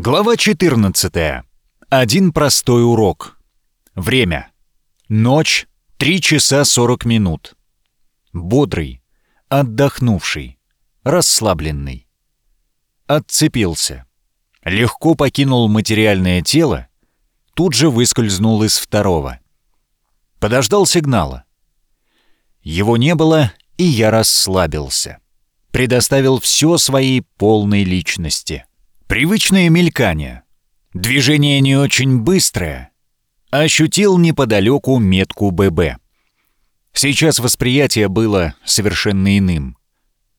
Глава 14. Один простой урок. Время. Ночь. 3 часа 40 минут. Бодрый, отдохнувший, расслабленный. Отцепился. Легко покинул материальное тело, тут же выскользнул из второго. Подождал сигнала. Его не было, и я расслабился. Предоставил все своей полной личности. Привычное мелькание. Движение не очень быстрое. Ощутил неподалеку метку ББ. Сейчас восприятие было совершенно иным.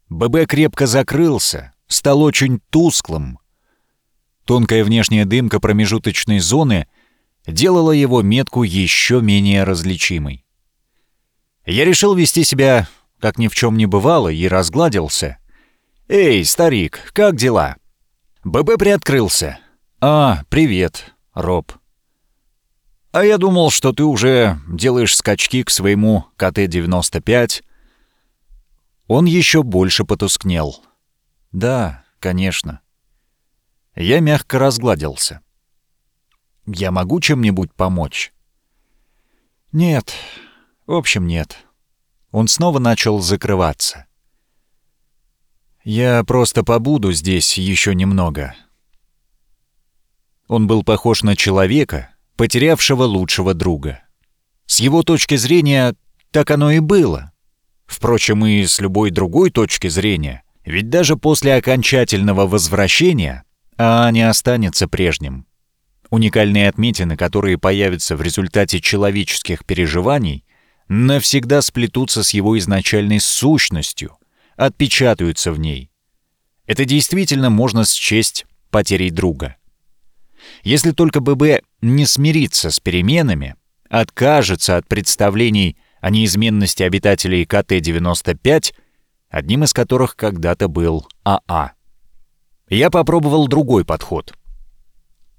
ББ крепко закрылся, стал очень тусклым. Тонкая внешняя дымка промежуточной зоны делала его метку еще менее различимой. Я решил вести себя, как ни в чем не бывало, и разгладился. «Эй, старик, как дела?» ББ приоткрылся. «А, привет, Роб». «А я думал, что ты уже делаешь скачки к своему КТ-95». Он еще больше потускнел. «Да, конечно». Я мягко разгладился. «Я могу чем-нибудь помочь?» «Нет. В общем, нет». Он снова начал закрываться. Я просто побуду здесь еще немного». Он был похож на человека, потерявшего лучшего друга. С его точки зрения, так оно и было. Впрочем, и с любой другой точки зрения, ведь даже после окончательного возвращения А не останется прежним. Уникальные отметины, которые появятся в результате человеческих переживаний, навсегда сплетутся с его изначальной сущностью, отпечатаются в ней. Это действительно можно счесть потерей друга. Если только ББ не смирится с переменами, откажется от представлений о неизменности обитателей КТ-95, одним из которых когда-то был АА. А. Я попробовал другой подход.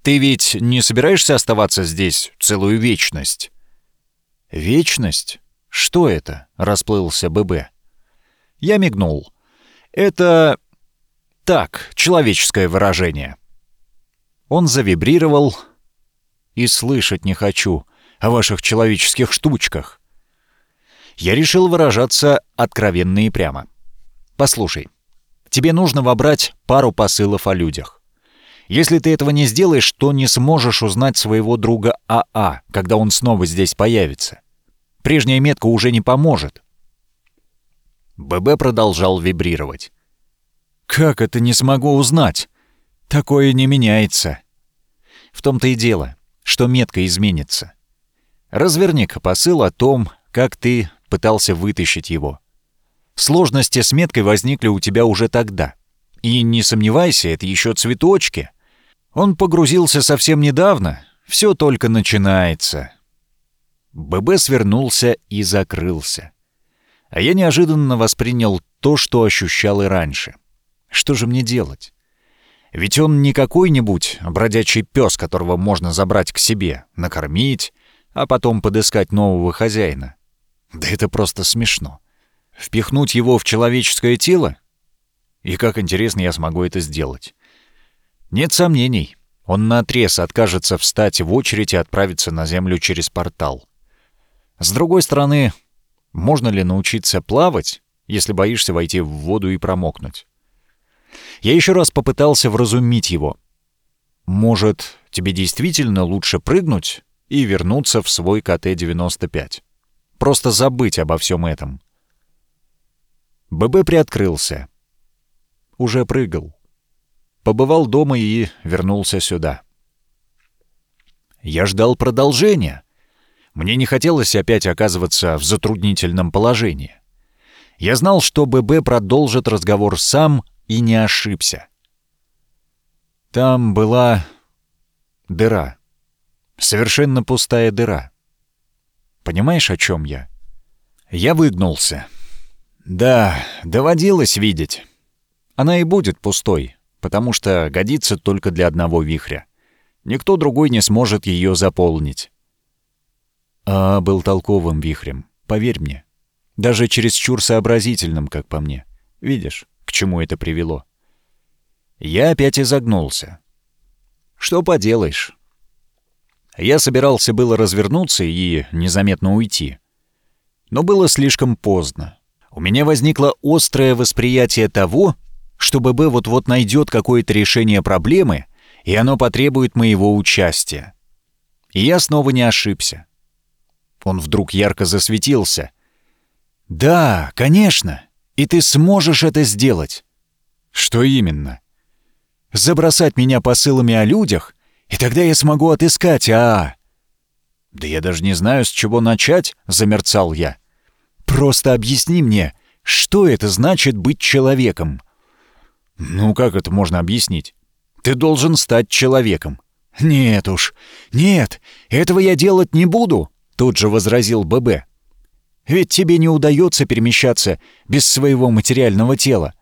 «Ты ведь не собираешься оставаться здесь целую вечность?» «Вечность? Что это?» — расплылся ББ. Я мигнул. «Это... так, человеческое выражение». Он завибрировал. «И слышать не хочу о ваших человеческих штучках». Я решил выражаться откровенно и прямо. «Послушай, тебе нужно вобрать пару посылов о людях. Если ты этого не сделаешь, то не сможешь узнать своего друга АА, а, когда он снова здесь появится. Прежняя метка уже не поможет. ББ продолжал вибрировать. «Как это не смогу узнать? Такое не меняется». В том-то и дело, что метка изменится. Разверни-ка посыл о том, как ты пытался вытащить его. Сложности с меткой возникли у тебя уже тогда. И не сомневайся, это еще цветочки. Он погрузился совсем недавно, все только начинается. ББ свернулся и закрылся. А я неожиданно воспринял то, что ощущал и раньше. Что же мне делать? Ведь он не какой-нибудь бродячий пес, которого можно забрать к себе, накормить, а потом подыскать нового хозяина. Да это просто смешно. Впихнуть его в человеческое тело? И как интересно я смогу это сделать? Нет сомнений, он наотрез откажется встать в очередь и отправиться на Землю через портал. С другой стороны, можно ли научиться плавать, если боишься войти в воду и промокнуть? Я еще раз попытался вразумить его. Может, тебе действительно лучше прыгнуть и вернуться в свой КТ-95? Просто забыть обо всем этом. ББ приоткрылся. Уже прыгал. Побывал дома и вернулся сюда. Я ждал продолжения — мне не хотелось опять оказываться в затруднительном положении. Я знал, что ББ продолжит разговор сам и не ошибся. Там была дыра. Совершенно пустая дыра. Понимаешь, о чем я? Я выгнулся. Да, доводилось видеть. Она и будет пустой, потому что годится только для одного вихря. Никто другой не сможет ее заполнить. А был толковым вихрем, поверь мне. Даже чересчур сообразительным, как по мне. Видишь, к чему это привело? Я опять изогнулся. Что поделаешь. Я собирался было развернуться и незаметно уйти. Но было слишком поздно. У меня возникло острое восприятие того, что ББ вот-вот найдет какое-то решение проблемы, и оно потребует моего участия. И я снова не ошибся. Он вдруг ярко засветился. «Да, конечно, и ты сможешь это сделать». «Что именно?» «Забросать меня посылами о людях, и тогда я смогу отыскать А. «Да я даже не знаю, с чего начать», — замерцал я. «Просто объясни мне, что это значит быть человеком?» «Ну, как это можно объяснить? Ты должен стать человеком». «Нет уж, нет, этого я делать не буду», — тут же возразил ББ. «Ведь тебе не удается перемещаться без своего материального тела».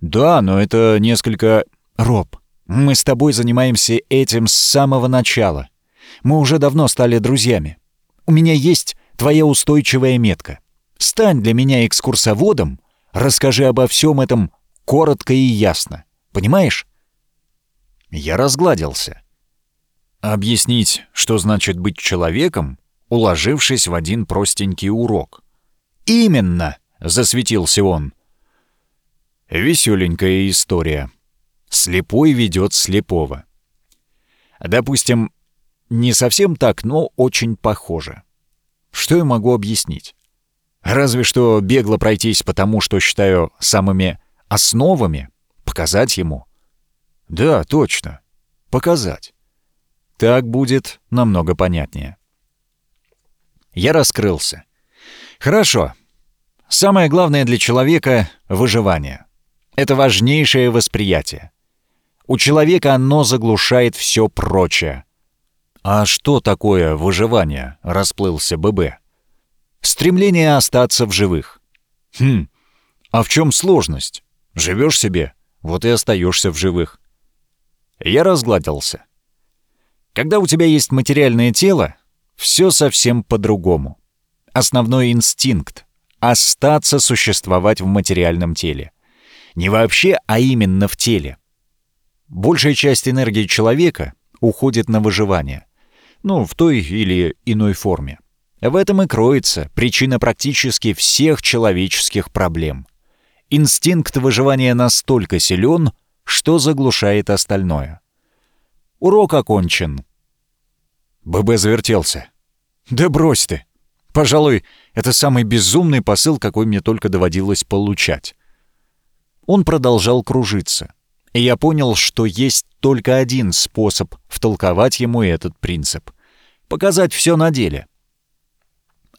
«Да, но это несколько...» «Роб, мы с тобой занимаемся этим с самого начала. Мы уже давно стали друзьями. У меня есть твоя устойчивая метка. Стань для меня экскурсоводом, расскажи обо всем этом коротко и ясно. Понимаешь? Я разгладился. Объяснить, что значит быть человеком, уложившись в один простенький урок. «Именно!» — засветился он. Веселенькая история. Слепой ведет слепого. Допустим, не совсем так, но очень похоже. Что я могу объяснить? Разве что бегло пройтись по тому, что считаю самыми основами, показать ему. Да, точно, показать. Так будет намного понятнее. Я раскрылся. Хорошо. Самое главное для человека — выживание. Это важнейшее восприятие. У человека оно заглушает все прочее. «А что такое выживание?» — расплылся ББ. «Стремление остаться в живых». «Хм, а в чем сложность? Живешь себе, вот и остаешься в живых». Я разгладился. Когда у тебя есть материальное тело, все совсем по-другому. Основной инстинкт — остаться существовать в материальном теле. Не вообще, а именно в теле. Большая часть энергии человека уходит на выживание. Ну, в той или иной форме. В этом и кроется причина практически всех человеческих проблем. Инстинкт выживания настолько силен, что заглушает остальное. Урок окончен. ББ завертелся. «Да брось ты! Пожалуй, это самый безумный посыл, какой мне только доводилось получать». Он продолжал кружиться. И я понял, что есть только один способ втолковать ему этот принцип. Показать все на деле.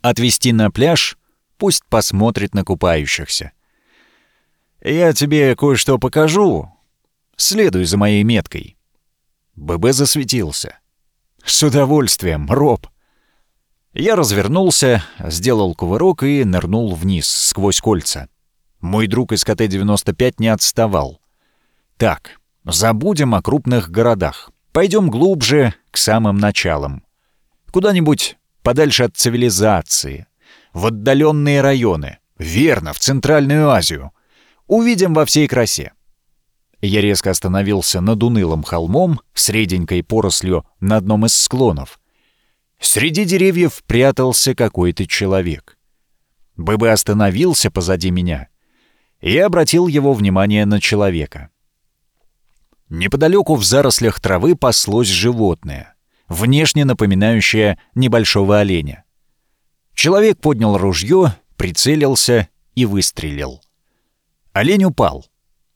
Отвести на пляж, пусть посмотрит на купающихся. «Я тебе кое-что покажу. Следуй за моей меткой». ББ засветился. «С удовольствием, Роб». Я развернулся, сделал кувырок и нырнул вниз, сквозь кольца. Мой друг из КТ-95 не отставал. Так, забудем о крупных городах. Пойдем глубже, к самым началам. Куда-нибудь подальше от цивилизации. В отдаленные районы. Верно, в Центральную Азию. Увидим во всей красе. Я резко остановился над унылым холмом с реденькой порослью на одном из склонов. Среди деревьев прятался какой-то человек. ББ остановился позади меня и обратил его внимание на человека. Неподалеку в зарослях травы паслось животное, внешне напоминающее небольшого оленя. Человек поднял ружье, прицелился и выстрелил. Олень упал.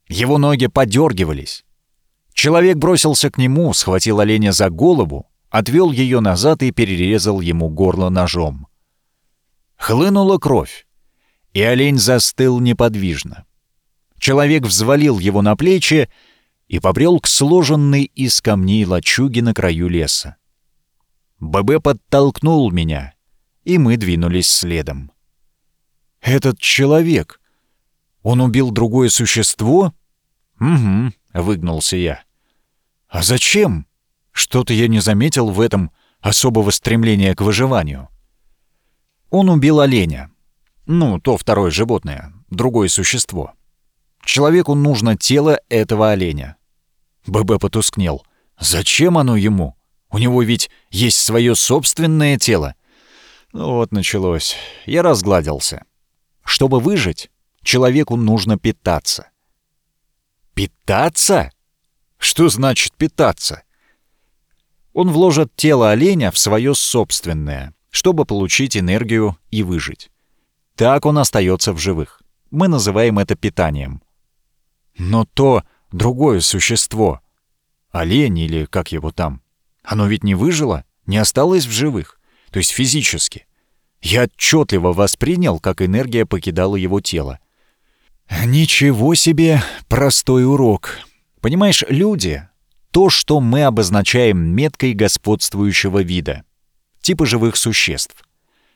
Его ноги подергивались. Человек бросился к нему, схватил оленя за голову, отвел ее назад и перерезал ему горло ножом. Хлынула кровь и олень застыл неподвижно. Человек взвалил его на плечи и побрел к сложенной из камней лачуге на краю леса. ББ подтолкнул меня, и мы двинулись следом. «Этот человек, он убил другое существо?» «Угу», — выгнулся я. «А зачем? Что-то я не заметил в этом особого стремления к выживанию». Он убил оленя, ну, то второе животное, другое существо. Человеку нужно тело этого оленя. ББ потускнел. Зачем оно ему? У него ведь есть свое собственное тело. Ну вот началось. Я разгладился. Чтобы выжить, человеку нужно питаться. Питаться? Что значит питаться? Он вложит тело оленя в свое собственное, чтобы получить энергию и выжить. Так он остается в живых. Мы называем это питанием. Но то другое существо, олень или как его там, оно ведь не выжило, не осталось в живых, то есть физически. Я отчетливо воспринял, как энергия покидала его тело. Ничего себе простой урок. Понимаешь, люди — то, что мы обозначаем меткой господствующего вида, типа живых существ.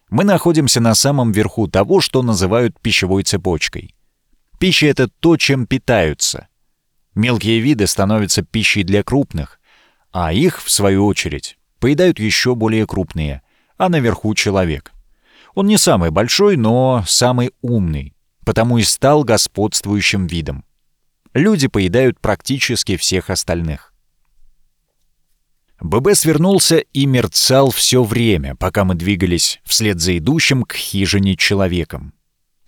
Мы находимся на самом верху того, что называют пищевой цепочкой. Пища — это то, чем питаются. Мелкие виды становятся пищей для крупных, а их, в свою очередь, поедают еще более крупные, а наверху человек. Он не самый большой, но самый умный, потому и стал господствующим видом. Люди поедают практически всех остальных. ББ свернулся и мерцал все время, пока мы двигались вслед за идущим к хижине человеком.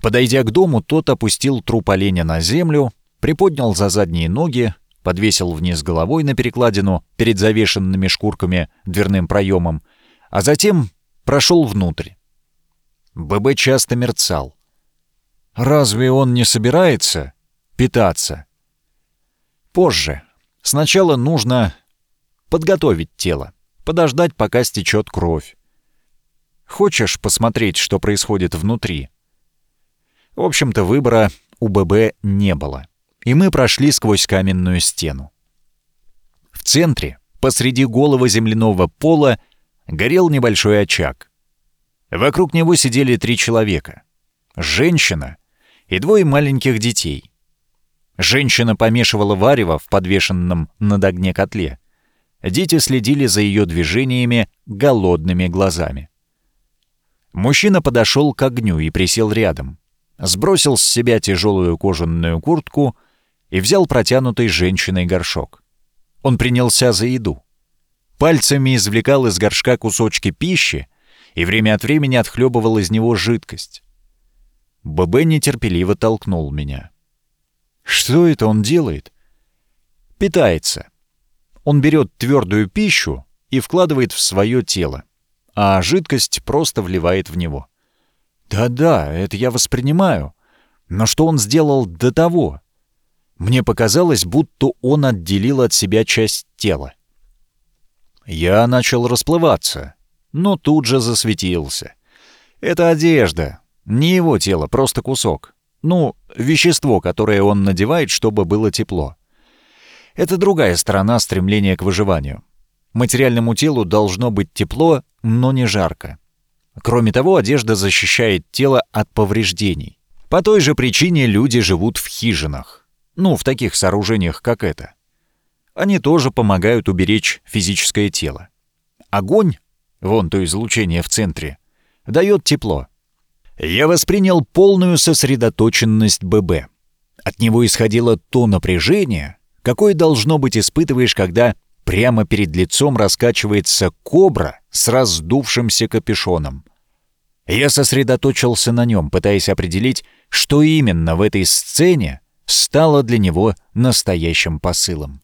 Подойдя к дому, тот опустил труп оленя на землю, приподнял за задние ноги, подвесил вниз головой на перекладину перед завешенными шкурками дверным проемом, а затем прошел внутрь. ББ часто мерцал. Разве он не собирается питаться? Позже. Сначала нужно подготовить тело, подождать, пока стечет кровь. Хочешь посмотреть, что происходит внутри? В общем-то, выбора у ББ не было, и мы прошли сквозь каменную стену. В центре, посреди голого земляного пола, горел небольшой очаг. Вокруг него сидели три человека. Женщина и двое маленьких детей. Женщина помешивала варево в подвешенном над огне котле. Дети следили за ее движениями голодными глазами. Мужчина подошел к огню и присел рядом. Сбросил с себя тяжелую кожаную куртку и взял протянутый женщиной горшок. Он принялся за еду. Пальцами извлекал из горшка кусочки пищи и время от времени отхлебывал из него жидкость. ББ нетерпеливо толкнул меня. «Что это он делает?» «Питается. Он берет твердую пищу и вкладывает в свое тело, а жидкость просто вливает в него». «Да-да, это я воспринимаю. Но что он сделал до того?» Мне показалось, будто он отделил от себя часть тела. Я начал расплываться, но тут же засветился. «Это одежда, не его тело, просто кусок. Ну, вещество, которое он надевает, чтобы было тепло. Это другая сторона стремления к выживанию. Материальному телу должно быть тепло, но не жарко. Кроме того, одежда защищает тело от повреждений. По той же причине люди живут в хижинах. Ну, в таких сооружениях, как это. Они тоже помогают уберечь физическое тело. Огонь, вон то излучение в центре, дает тепло. Я воспринял полную сосредоточенность ББ. От него исходило то напряжение, какое должно быть испытываешь, когда прямо перед лицом раскачивается кобра с раздувшимся капюшоном. Я сосредоточился на нем, пытаясь определить, что именно в этой сцене стало для него настоящим посылом.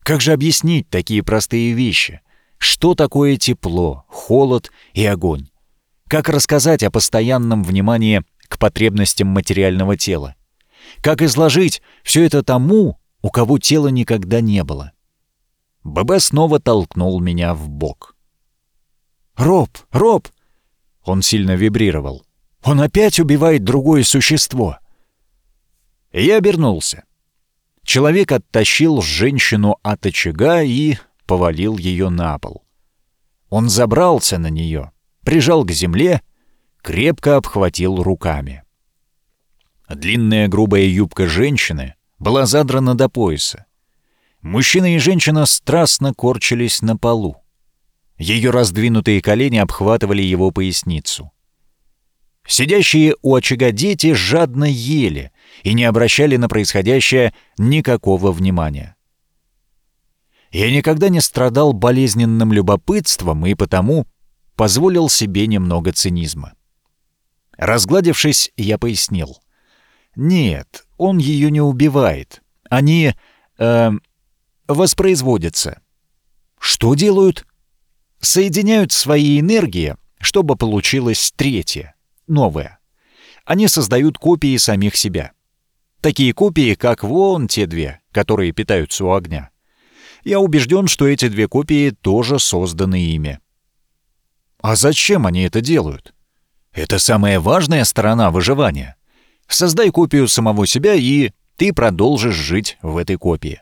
Как же объяснить такие простые вещи? Что такое тепло, холод и огонь? Как рассказать о постоянном внимании к потребностям материального тела? Как изложить все это тому, у кого тела никогда не было? ББ снова толкнул меня в бок. «Роб! Роб!» Он сильно вибрировал. «Он опять убивает другое существо!» Я обернулся. Человек оттащил женщину от очага и повалил ее на пол. Он забрался на нее, прижал к земле, крепко обхватил руками. Длинная грубая юбка женщины была задрана до пояса. Мужчина и женщина страстно корчились на полу. Ее раздвинутые колени обхватывали его поясницу. Сидящие у очага дети жадно ели и не обращали на происходящее никакого внимания. Я никогда не страдал болезненным любопытством и потому позволил себе немного цинизма. Разгладившись, я пояснил. Нет, он ее не убивает. Они... Э, воспроизводятся. Что делают? Соединяют свои энергии, чтобы получилось третье, новое. Они создают копии самих себя. Такие копии, как вон те две, которые питаются у огня. Я убежден, что эти две копии тоже созданы ими. А зачем они это делают? Это самая важная сторона выживания. Создай копию самого себя, и ты продолжишь жить в этой копии.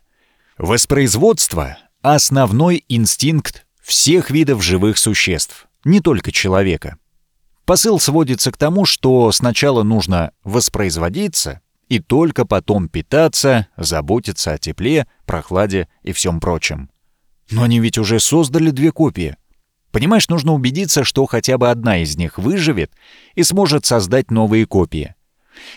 Воспроизводство — основной инстинкт всех видов живых существ, не только человека. Посыл сводится к тому, что сначала нужно воспроизводиться и только потом питаться, заботиться о тепле, прохладе и всем прочем. Но они ведь уже создали две копии. Понимаешь, нужно убедиться, что хотя бы одна из них выживет и сможет создать новые копии.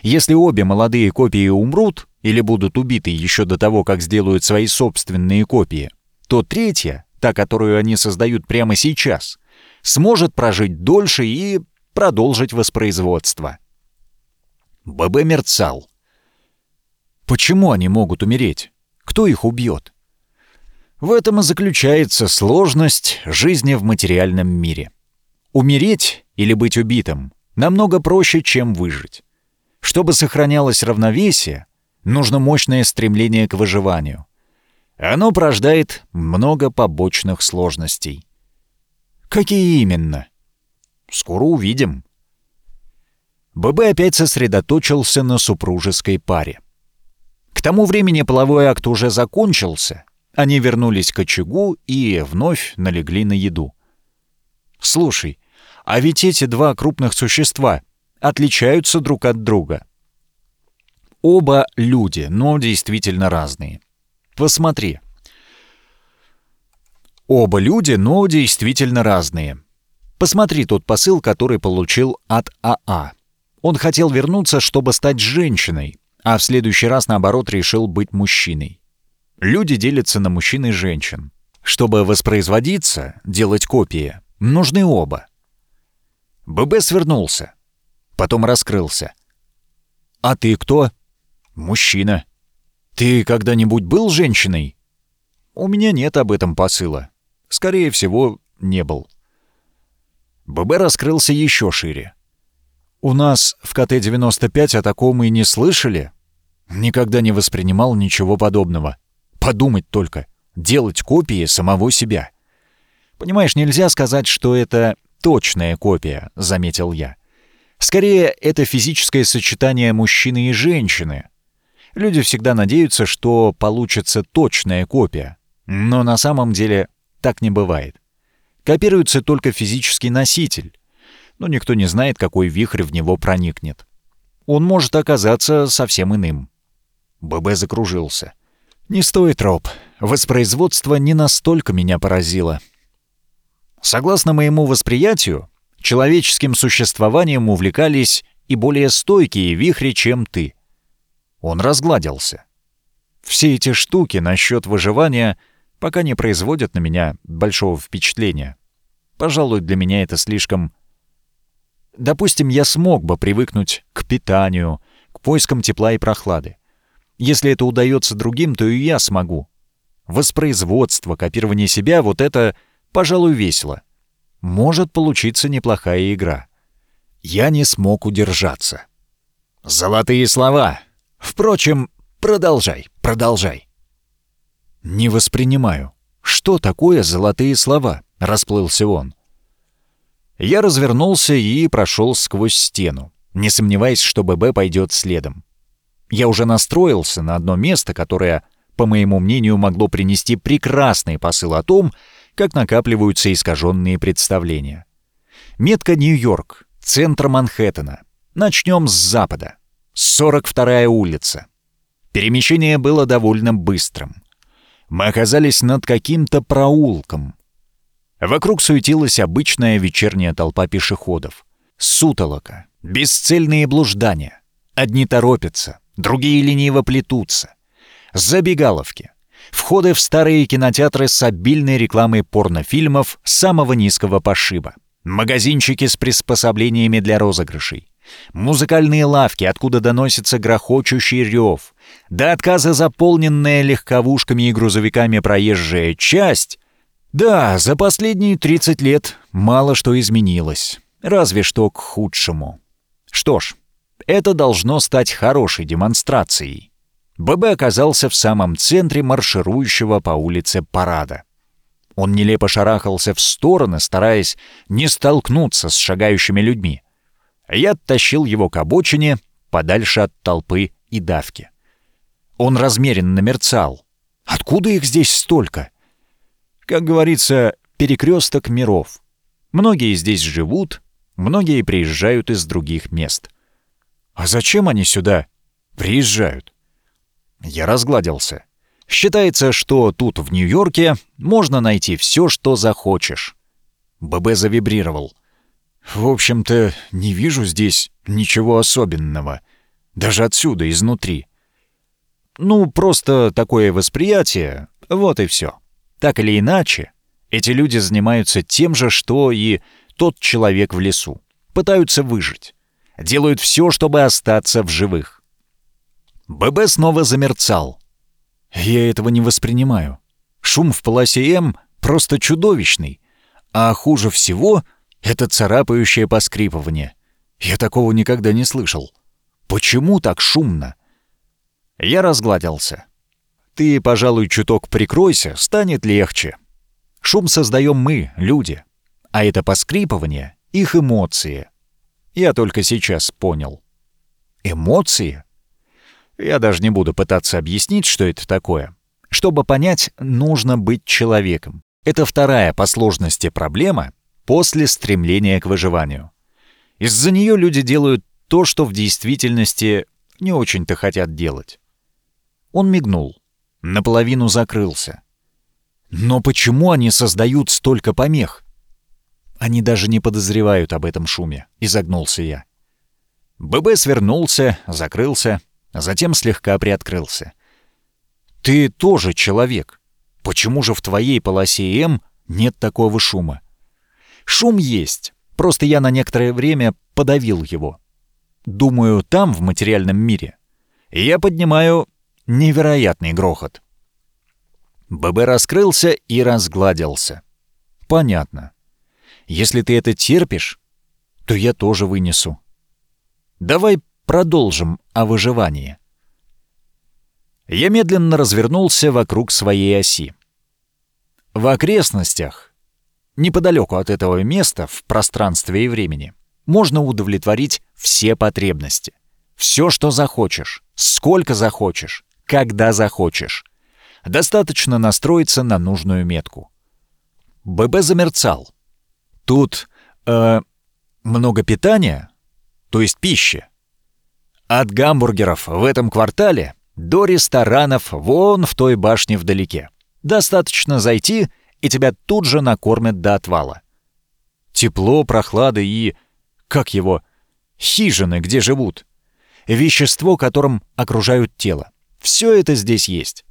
Если обе молодые копии умрут, или будут убиты еще до того, как сделают свои собственные копии, то третья, та, которую они создают прямо сейчас, сможет прожить дольше и продолжить воспроизводство. ББ мерцал. Почему они могут умереть? Кто их убьет? В этом и заключается сложность жизни в материальном мире. Умереть или быть убитым намного проще, чем выжить. Чтобы сохранялось равновесие, нужно мощное стремление к выживанию. Оно порождает много побочных сложностей. Какие именно? Скоро увидим. ББ опять сосредоточился на супружеской паре. К тому времени половой акт уже закончился, они вернулись к очагу и вновь налегли на еду. «Слушай, а ведь эти два крупных существа отличаются друг от друга», Оба люди, но действительно разные. Посмотри. Оба люди, но действительно разные. Посмотри тот посыл, который получил от АА. А. Он хотел вернуться, чтобы стать женщиной, а в следующий раз, наоборот, решил быть мужчиной. Люди делятся на мужчин и женщин. Чтобы воспроизводиться, делать копии, нужны оба. ББ свернулся. Потом раскрылся. «А ты кто?» «Мужчина. Ты когда-нибудь был женщиной?» «У меня нет об этом посыла. Скорее всего, не был». ББ раскрылся еще шире. «У нас в КТ-95 о таком и не слышали?» Никогда не воспринимал ничего подобного. Подумать только. Делать копии самого себя. Понимаешь, нельзя сказать, что это точная копия, заметил я. Скорее, это физическое сочетание мужчины и женщины, Люди всегда надеются, что получится точная копия. Но на самом деле так не бывает. Копируется только физический носитель. Но никто не знает, какой вихрь в него проникнет. Он может оказаться совсем иным. ББ закружился. «Не стоит, Роб. Воспроизводство не настолько меня поразило. Согласно моему восприятию, человеческим существованием увлекались и более стойкие вихри, чем ты. Он разгладился. Все эти штуки насчет выживания пока не производят на меня большого впечатления. Пожалуй, для меня это слишком... Допустим, я смог бы привыкнуть к питанию, к поискам тепла и прохлады. Если это удается другим, то и я смогу. Воспроизводство, копирование себя — вот это, пожалуй, весело. Может получиться неплохая игра. Я не смог удержаться. «Золотые слова!» Впрочем, продолжай, продолжай. Не воспринимаю. Что такое золотые слова? Расплылся он. Я развернулся и прошел сквозь стену, не сомневаясь, что ББ пойдет следом. Я уже настроился на одно место, которое, по моему мнению, могло принести прекрасный посыл о том, как накапливаются искаженные представления. Метка Нью-Йорк, центр Манхэттена. Начнем с запада. 42-я улица. Перемещение было довольно быстрым. Мы оказались над каким-то проулком. Вокруг суетилась обычная вечерняя толпа пешеходов. Сутолока, бесцельные блуждания. Одни торопятся, другие лениво плетутся. Забегаловки. Входы в старые кинотеатры с обильной рекламой порнофильмов самого низкого пошиба. Магазинчики с приспособлениями для розыгрышей. Музыкальные лавки, откуда доносится грохочущий рев. До отказа заполненная легковушками и грузовиками проезжая часть. Да, за последние 30 лет мало что изменилось. Разве что к худшему. Что ж, это должно стать хорошей демонстрацией. ББ оказался в самом центре марширующего по улице парада. Он нелепо шарахался в стороны, стараясь не столкнуться с шагающими людьми. Я оттащил его к обочине, подальше от толпы и давки. Он размеренно мерцал. Откуда их здесь столько? Как говорится, перекресток миров. Многие здесь живут, многие приезжают из других мест. А зачем они сюда приезжают? Я разгладился. Считается, что тут, в Нью-Йорке, можно найти все, что захочешь. ББ завибрировал. В общем-то, не вижу здесь ничего особенного. Даже отсюда, изнутри. Ну, просто такое восприятие, вот и все. Так или иначе, эти люди занимаются тем же, что и тот человек в лесу. Пытаются выжить. Делают все, чтобы остаться в живых. ББ снова замерцал. Я этого не воспринимаю. Шум в полосе М просто чудовищный. А хуже всего — это царапающее поскрипывание. Я такого никогда не слышал. Почему так шумно? Я разгладился. Ты, пожалуй, чуток прикройся, станет легче. Шум создаем мы, люди. А это поскрипывание — их эмоции. Я только сейчас понял. Эмоции? Я даже не буду пытаться объяснить, что это такое. Чтобы понять, нужно быть человеком. Это вторая по сложности проблема после стремления к выживанию. Из-за нее люди делают то, что в действительности не очень-то хотят делать. Он мигнул, наполовину закрылся. Но почему они создают столько помех? Они даже не подозревают об этом шуме, изогнулся я. ББ свернулся, закрылся, а затем слегка приоткрылся. «Ты тоже человек. Почему же в твоей полосе М нет такого шума?» «Шум есть, просто я на некоторое время подавил его. Думаю, там, в материальном мире, я поднимаю невероятный грохот». ББ раскрылся и разгладился. «Понятно. Если ты это терпишь, то я тоже вынесу. Давай Продолжим о выживании. Я медленно развернулся вокруг своей оси. В окрестностях, неподалеку от этого места, в пространстве и времени, можно удовлетворить все потребности. Все, что захочешь, сколько захочешь, когда захочешь. Достаточно настроиться на нужную метку. ББ замерцал. Тут э, много питания, то есть пищи, от гамбургеров в этом квартале до ресторанов вон в той башне вдалеке. Достаточно зайти, и тебя тут же накормят до отвала. Тепло, прохлада и... как его? Хижины, где живут. Вещество, которым окружают тело. Все это здесь есть.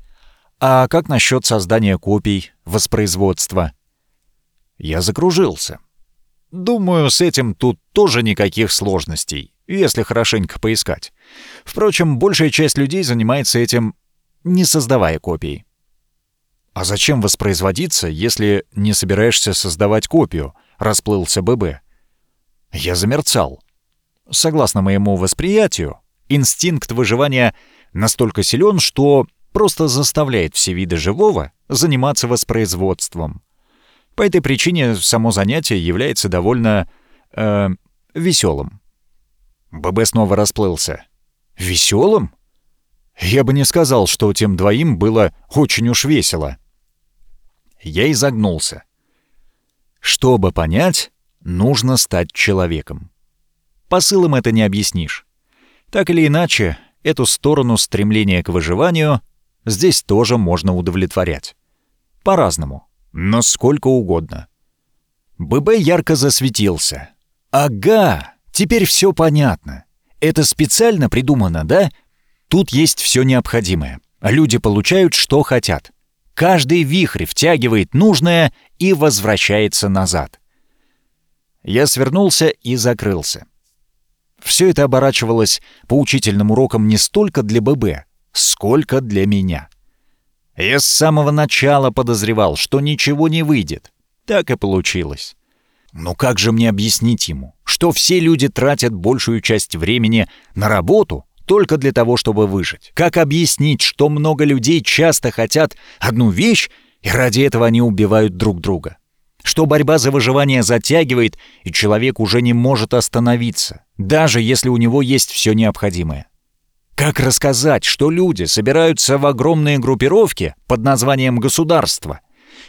А как насчет создания копий, воспроизводства? Я закружился. Думаю, с этим тут тоже никаких сложностей если хорошенько поискать. Впрочем, большая часть людей занимается этим, не создавая копий. «А зачем воспроизводиться, если не собираешься создавать копию?» — расплылся ББ. Я замерцал. Согласно моему восприятию, инстинкт выживания настолько силен, что просто заставляет все виды живого заниматься воспроизводством. По этой причине само занятие является довольно... Э, веселым. ББ снова расплылся. «Веселым?» «Я бы не сказал, что тем двоим было очень уж весело». Я изогнулся. Чтобы понять, нужно стать человеком. Посылом это не объяснишь. Так или иначе, эту сторону стремления к выживанию здесь тоже можно удовлетворять. По-разному, но сколько угодно. ББ ярко засветился. «Ага!» Теперь все понятно. Это специально придумано, да? Тут есть все необходимое. Люди получают, что хотят. Каждый вихрь втягивает нужное и возвращается назад. Я свернулся и закрылся. Все это оборачивалось поучительным уроком не столько для ББ, сколько для меня. Я с самого начала подозревал, что ничего не выйдет. Так и получилось. Но как же мне объяснить ему, что все люди тратят большую часть времени на работу только для того, чтобы выжить? Как объяснить, что много людей часто хотят одну вещь, и ради этого они убивают друг друга? Что борьба за выживание затягивает, и человек уже не может остановиться, даже если у него есть все необходимое? Как рассказать, что люди собираются в огромные группировки под названием «государство»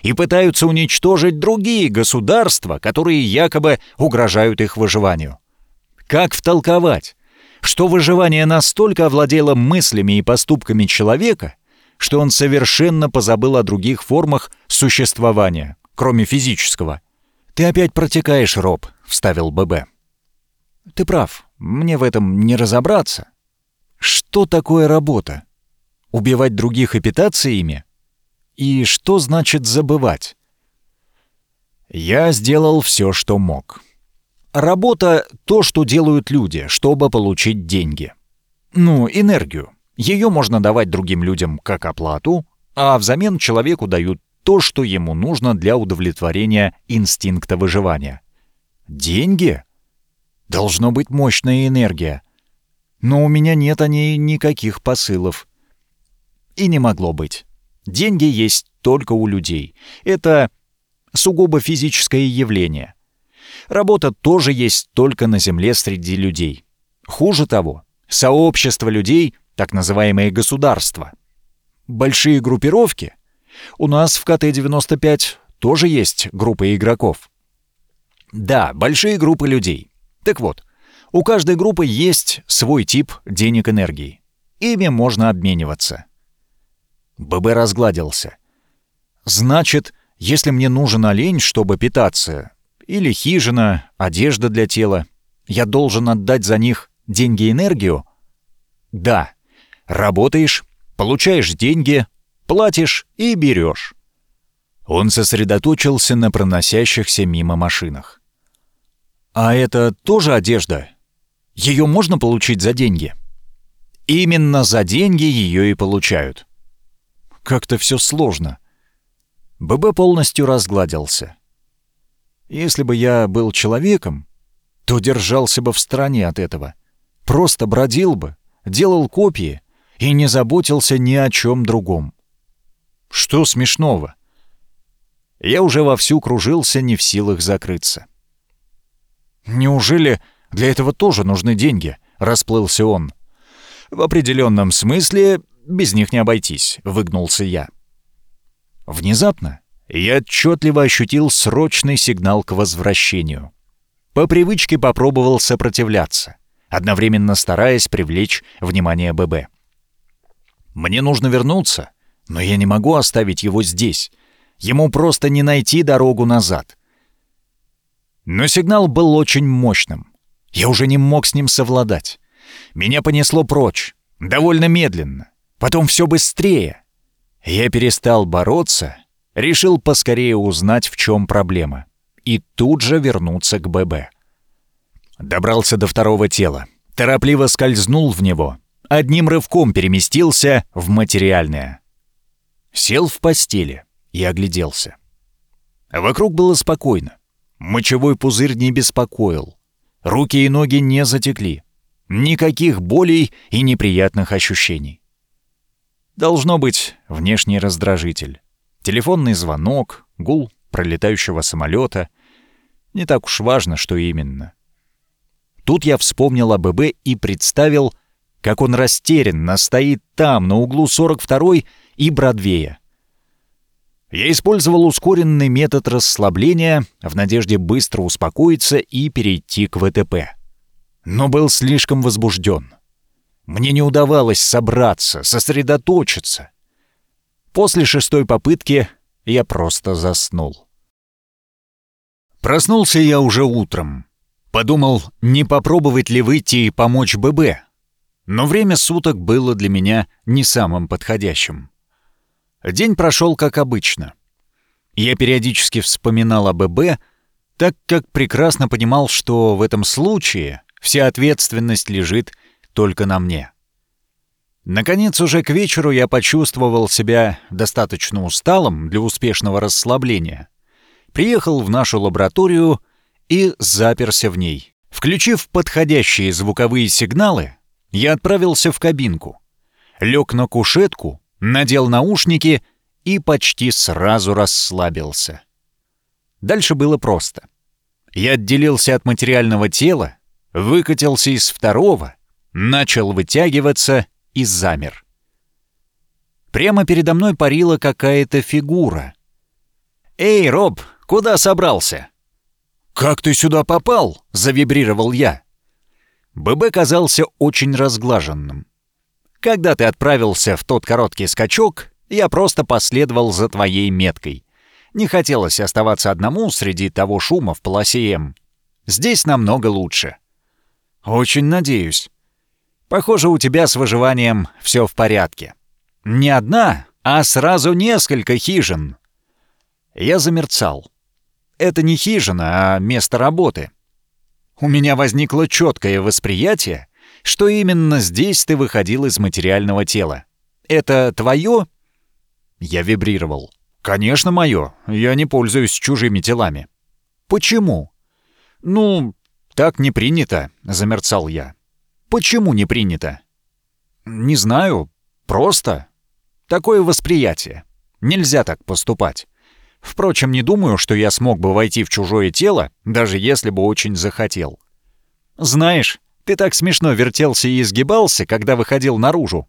и пытаются уничтожить другие государства, которые якобы угрожают их выживанию? Как втолковать, что выживание настолько овладело мыслями и поступками человека, что он совершенно позабыл о других формах существования, кроме физического? «Ты опять протекаешь, Роб», — вставил ББ. «Ты прав, мне в этом не разобраться». Что такое работа? Убивать других и питаться ими? И что значит забывать? Я сделал все, что мог. Работа — то, что делают люди, чтобы получить деньги. Ну, энергию. Ее можно давать другим людям как оплату, а взамен человеку дают то, что ему нужно для удовлетворения инстинкта выживания. Деньги? Должно быть мощная энергия, но у меня нет о ней никаких посылов. И не могло быть. Деньги есть только у людей. Это сугубо физическое явление. Работа тоже есть только на Земле среди людей. Хуже того, сообщество людей, так называемые государства. Большие группировки. У нас в КТ-95 тоже есть группы игроков. Да, большие группы людей. Так вот, у каждой группы есть свой тип денег энергии. Ими можно обмениваться. ББ разгладился. «Значит, если мне нужен олень, чтобы питаться, или хижина, одежда для тела, я должен отдать за них деньги-энергию?» «Да. Работаешь, получаешь деньги, платишь и берешь». Он сосредоточился на проносящихся мимо машинах. «А это тоже одежда?» Ее можно получить за деньги? Именно за деньги ее и получают. Как-то все сложно. ББ полностью разгладился. Если бы я был человеком, то держался бы в стороне от этого. Просто бродил бы, делал копии и не заботился ни о чем другом. Что смешного? Я уже вовсю кружился, не в силах закрыться. Неужели для этого тоже нужны деньги», — расплылся он. «В определенном смысле без них не обойтись», — выгнулся я. Внезапно я отчетливо ощутил срочный сигнал к возвращению. По привычке попробовал сопротивляться, одновременно стараясь привлечь внимание ББ. «Мне нужно вернуться, но я не могу оставить его здесь. Ему просто не найти дорогу назад». Но сигнал был очень мощным. Я уже не мог с ним совладать. Меня понесло прочь, довольно медленно, потом все быстрее. Я перестал бороться, решил поскорее узнать, в чем проблема, и тут же вернуться к ББ. Добрался до второго тела, торопливо скользнул в него, одним рывком переместился в материальное. Сел в постели и огляделся. Вокруг было спокойно. Мочевой пузырь не беспокоил. Руки и ноги не затекли. Никаких болей и неприятных ощущений. Должно быть внешний раздражитель. Телефонный звонок, гул пролетающего самолета. Не так уж важно, что именно. Тут я вспомнил о ББ и представил, как он растерянно стоит там, на углу 42-й и Бродвея. Я использовал ускоренный метод расслабления в надежде быстро успокоиться и перейти к ВТП. Но был слишком возбужден. Мне не удавалось собраться, сосредоточиться. После шестой попытки я просто заснул. Проснулся я уже утром. Подумал, не попробовать ли выйти и помочь ББ. Но время суток было для меня не самым подходящим. День прошел как обычно. Я периодически вспоминал о ББ, так как прекрасно понимал, что в этом случае вся ответственность лежит только на мне. Наконец, уже к вечеру я почувствовал себя достаточно усталым для успешного расслабления. Приехал в нашу лабораторию и заперся в ней. Включив подходящие звуковые сигналы, я отправился в кабинку. Лег на кушетку, надел наушники и почти сразу расслабился. Дальше было просто. Я отделился от материального тела, выкатился из второго, начал вытягиваться и замер. Прямо передо мной парила какая-то фигура. «Эй, Роб, куда собрался?» «Как ты сюда попал?» — завибрировал я. ББ казался очень разглаженным. «Когда ты отправился в тот короткий скачок, я просто последовал за твоей меткой. Не хотелось оставаться одному среди того шума в полосе М. Здесь намного лучше». «Очень надеюсь. Похоже, у тебя с выживанием все в порядке. Не одна, а сразу несколько хижин. Я замерцал. Это не хижина, а место работы. У меня возникло четкое восприятие, что именно здесь ты выходил из материального тела. Это твое? Я вибрировал. Конечно, мое. Я не пользуюсь чужими телами. Почему? Ну, так не принято, замерцал я. Почему не принято? Не знаю. Просто. Такое восприятие. Нельзя так поступать. Впрочем, не думаю, что я смог бы войти в чужое тело, даже если бы очень захотел. Знаешь, ты так смешно вертелся и изгибался, когда выходил наружу.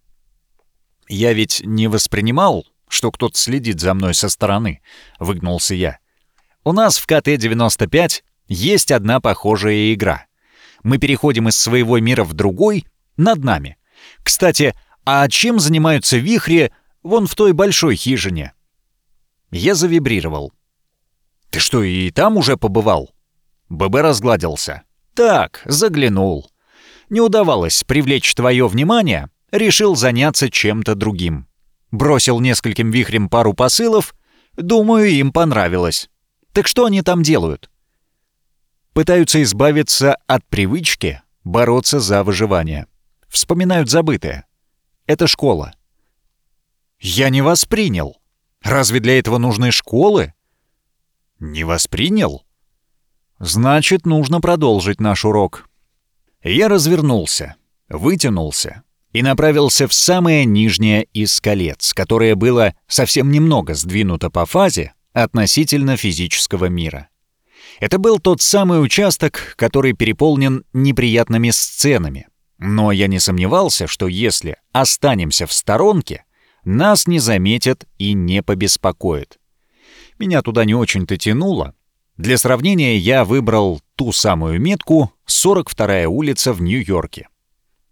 Я ведь не воспринимал, что кто-то следит за мной со стороны, выгнулся я. У нас в КТ-95 есть одна похожая игра мы переходим из своего мира в другой над нами. Кстати, а чем занимаются вихри вон в той большой хижине? Я завибрировал. «Ты что, и там уже побывал?» ББ разгладился. «Так, заглянул. Не удавалось привлечь твое внимание, решил заняться чем-то другим. Бросил нескольким вихрем пару посылов, думаю, им понравилось. Так что они там делают?» Пытаются избавиться от привычки бороться за выживание. Вспоминают забытое. Это школа. Я не воспринял. Разве для этого нужны школы? Не воспринял? Значит, нужно продолжить наш урок. Я развернулся, вытянулся и направился в самое нижнее из колец, которое было совсем немного сдвинуто по фазе относительно физического мира. Это был тот самый участок, который переполнен неприятными сценами. Но я не сомневался, что если останемся в сторонке, нас не заметят и не побеспокоят. Меня туда не очень-то тянуло. Для сравнения я выбрал ту самую метку 42-я улица в Нью-Йорке.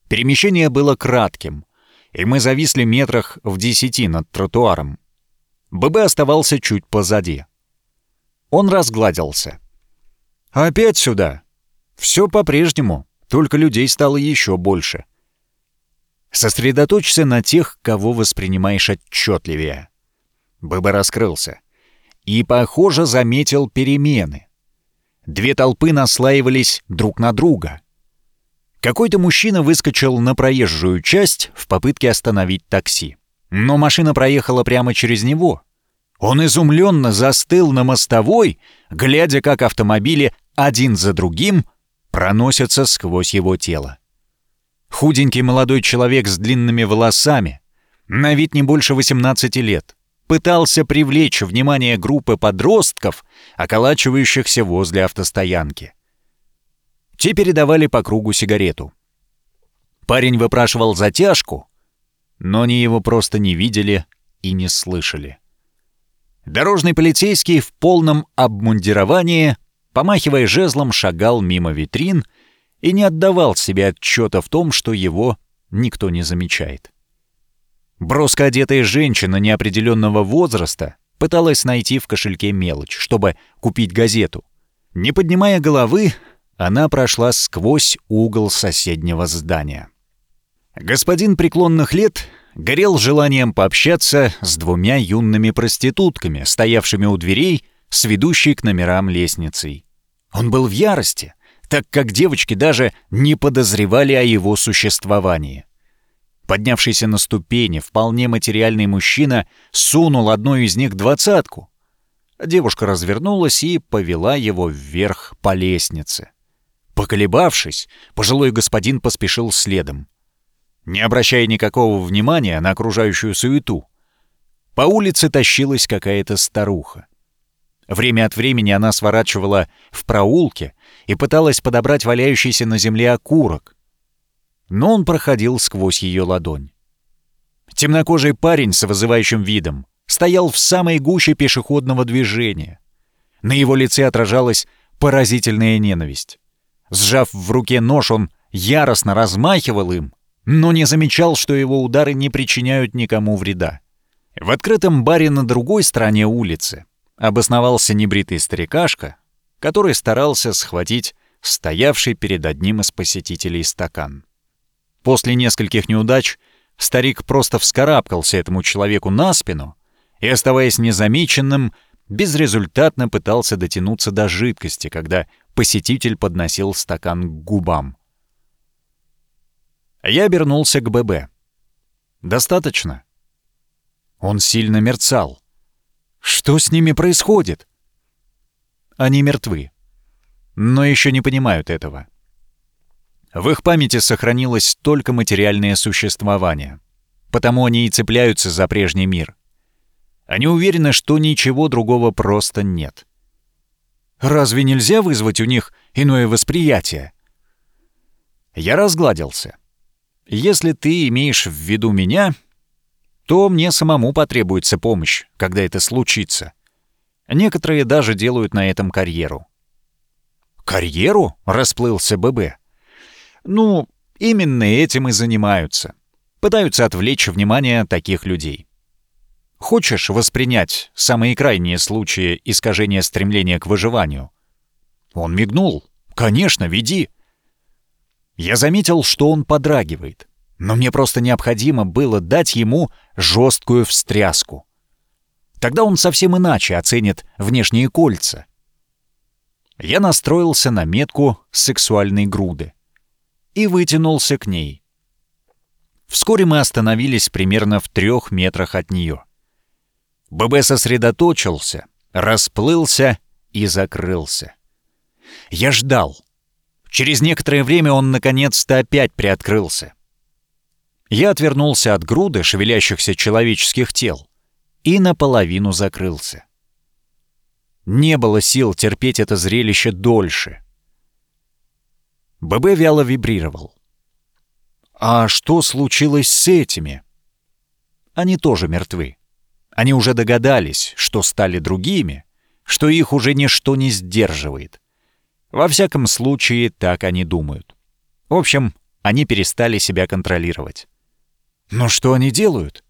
Перемещение было кратким, и мы зависли метрах в десяти над тротуаром. ББ оставался чуть позади. Он разгладился — «Опять сюда!» «Все по-прежнему, только людей стало еще больше». Сосредоточься на тех, кого воспринимаешь отчетливее. Быба раскрылся. И, похоже, заметил перемены. Две толпы наслаивались друг на друга. Какой-то мужчина выскочил на проезжую часть в попытке остановить такси. Но машина проехала прямо через него. Он изумленно застыл на мостовой, глядя, как автомобили один за другим проносятся сквозь его тело. Худенький молодой человек с длинными волосами, на вид не больше 18 лет, пытался привлечь внимание группы подростков, околачивающихся возле автостоянки. Те передавали по кругу сигарету. Парень выпрашивал затяжку, но они его просто не видели и не слышали. Дорожный полицейский в полном обмундировании помахивая жезлом, шагал мимо витрин и не отдавал себе отчета в том, что его никто не замечает. Броско одетая женщина неопределенного возраста пыталась найти в кошельке мелочь, чтобы купить газету. Не поднимая головы, она прошла сквозь угол соседнего здания. Господин преклонных лет горел желанием пообщаться с двумя юными проститутками, стоявшими у дверей с ведущей к номерам лестницей. Он был в ярости, так как девочки даже не подозревали о его существовании. Поднявшийся на ступени вполне материальный мужчина сунул одной из них двадцатку. Девушка развернулась и повела его вверх по лестнице. Поколебавшись, пожилой господин поспешил следом. Не обращая никакого внимания на окружающую суету, по улице тащилась какая-то старуха. Время от времени она сворачивала в проулке и пыталась подобрать валяющийся на земле окурок. Но он проходил сквозь ее ладонь. Темнокожий парень с вызывающим видом стоял в самой гуще пешеходного движения. На его лице отражалась поразительная ненависть. Сжав в руке нож, он яростно размахивал им, но не замечал, что его удары не причиняют никому вреда. В открытом баре на другой стороне улицы обосновался небритый старикашка, который старался схватить стоявший перед одним из посетителей стакан. После нескольких неудач старик просто вскарабкался этому человеку на спину и, оставаясь незамеченным, безрезультатно пытался дотянуться до жидкости, когда посетитель подносил стакан к губам. Я обернулся к ББ. «Достаточно?» Он сильно мерцал. «Что с ними происходит?» Они мертвы. Но еще не понимают этого. В их памяти сохранилось только материальное существование. Потому они и цепляются за прежний мир. Они уверены, что ничего другого просто нет. Разве нельзя вызвать у них иное восприятие? Я разгладился. Если ты имеешь в виду меня, то мне самому потребуется помощь, когда это случится. Некоторые даже делают на этом карьеру. «Карьеру?» — расплылся ББ. «Ну, именно этим и занимаются. Пытаются отвлечь внимание таких людей. Хочешь воспринять самые крайние случаи искажения стремления к выживанию?» Он мигнул. «Конечно, веди!» Я заметил, что он подрагивает, но мне просто необходимо было дать ему жесткую встряску. Тогда он совсем иначе оценит внешние кольца. Я настроился на метку сексуальной груды и вытянулся к ней. Вскоре мы остановились примерно в трех метрах от нее. ББ сосредоточился, расплылся и закрылся. Я ждал. Через некоторое время он наконец-то опять приоткрылся. Я отвернулся от груды шевелящихся человеческих тел и наполовину закрылся. Не было сил терпеть это зрелище дольше. ББ вяло вибрировал. «А что случилось с этими?» Они тоже мертвы. Они уже догадались, что стали другими, что их уже ничто не сдерживает. Во всяком случае, так они думают. В общем, они перестали себя контролировать. Но что они делают?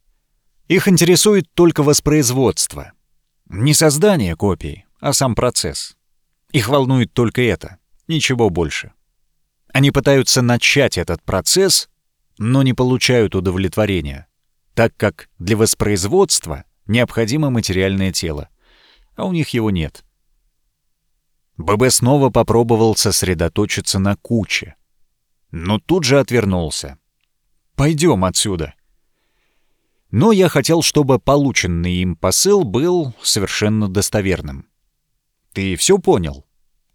Их интересует только воспроизводство. Не создание копий, а сам процесс. Их волнует только это, ничего больше. Они пытаются начать этот процесс, но не получают удовлетворения, так как для воспроизводства необходимо материальное тело, а у них его нет. ББ снова попробовал сосредоточиться на куче, но тут же отвернулся. «Пойдем отсюда», но я хотел, чтобы полученный им посыл был совершенно достоверным. «Ты все понял?»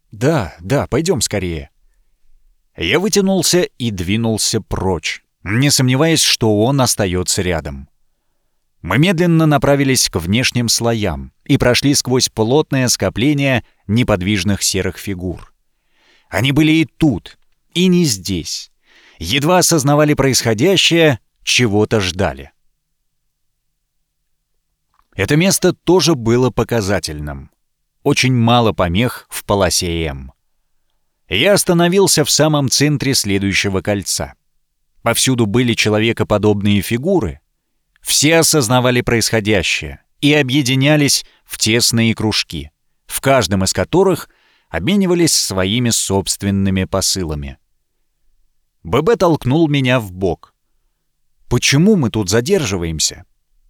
«Да, да, пойдем скорее». Я вытянулся и двинулся прочь, не сомневаясь, что он остается рядом. Мы медленно направились к внешним слоям и прошли сквозь плотное скопление неподвижных серых фигур. Они были и тут, и не здесь. Едва осознавали происходящее, чего-то ждали. Это место тоже было показательным. Очень мало помех в полосе М. Я остановился в самом центре следующего кольца. Повсюду были человекоподобные фигуры. Все осознавали происходящее и объединялись в тесные кружки, в каждом из которых обменивались своими собственными посылами. ББ толкнул меня в бок. Почему мы тут задерживаемся?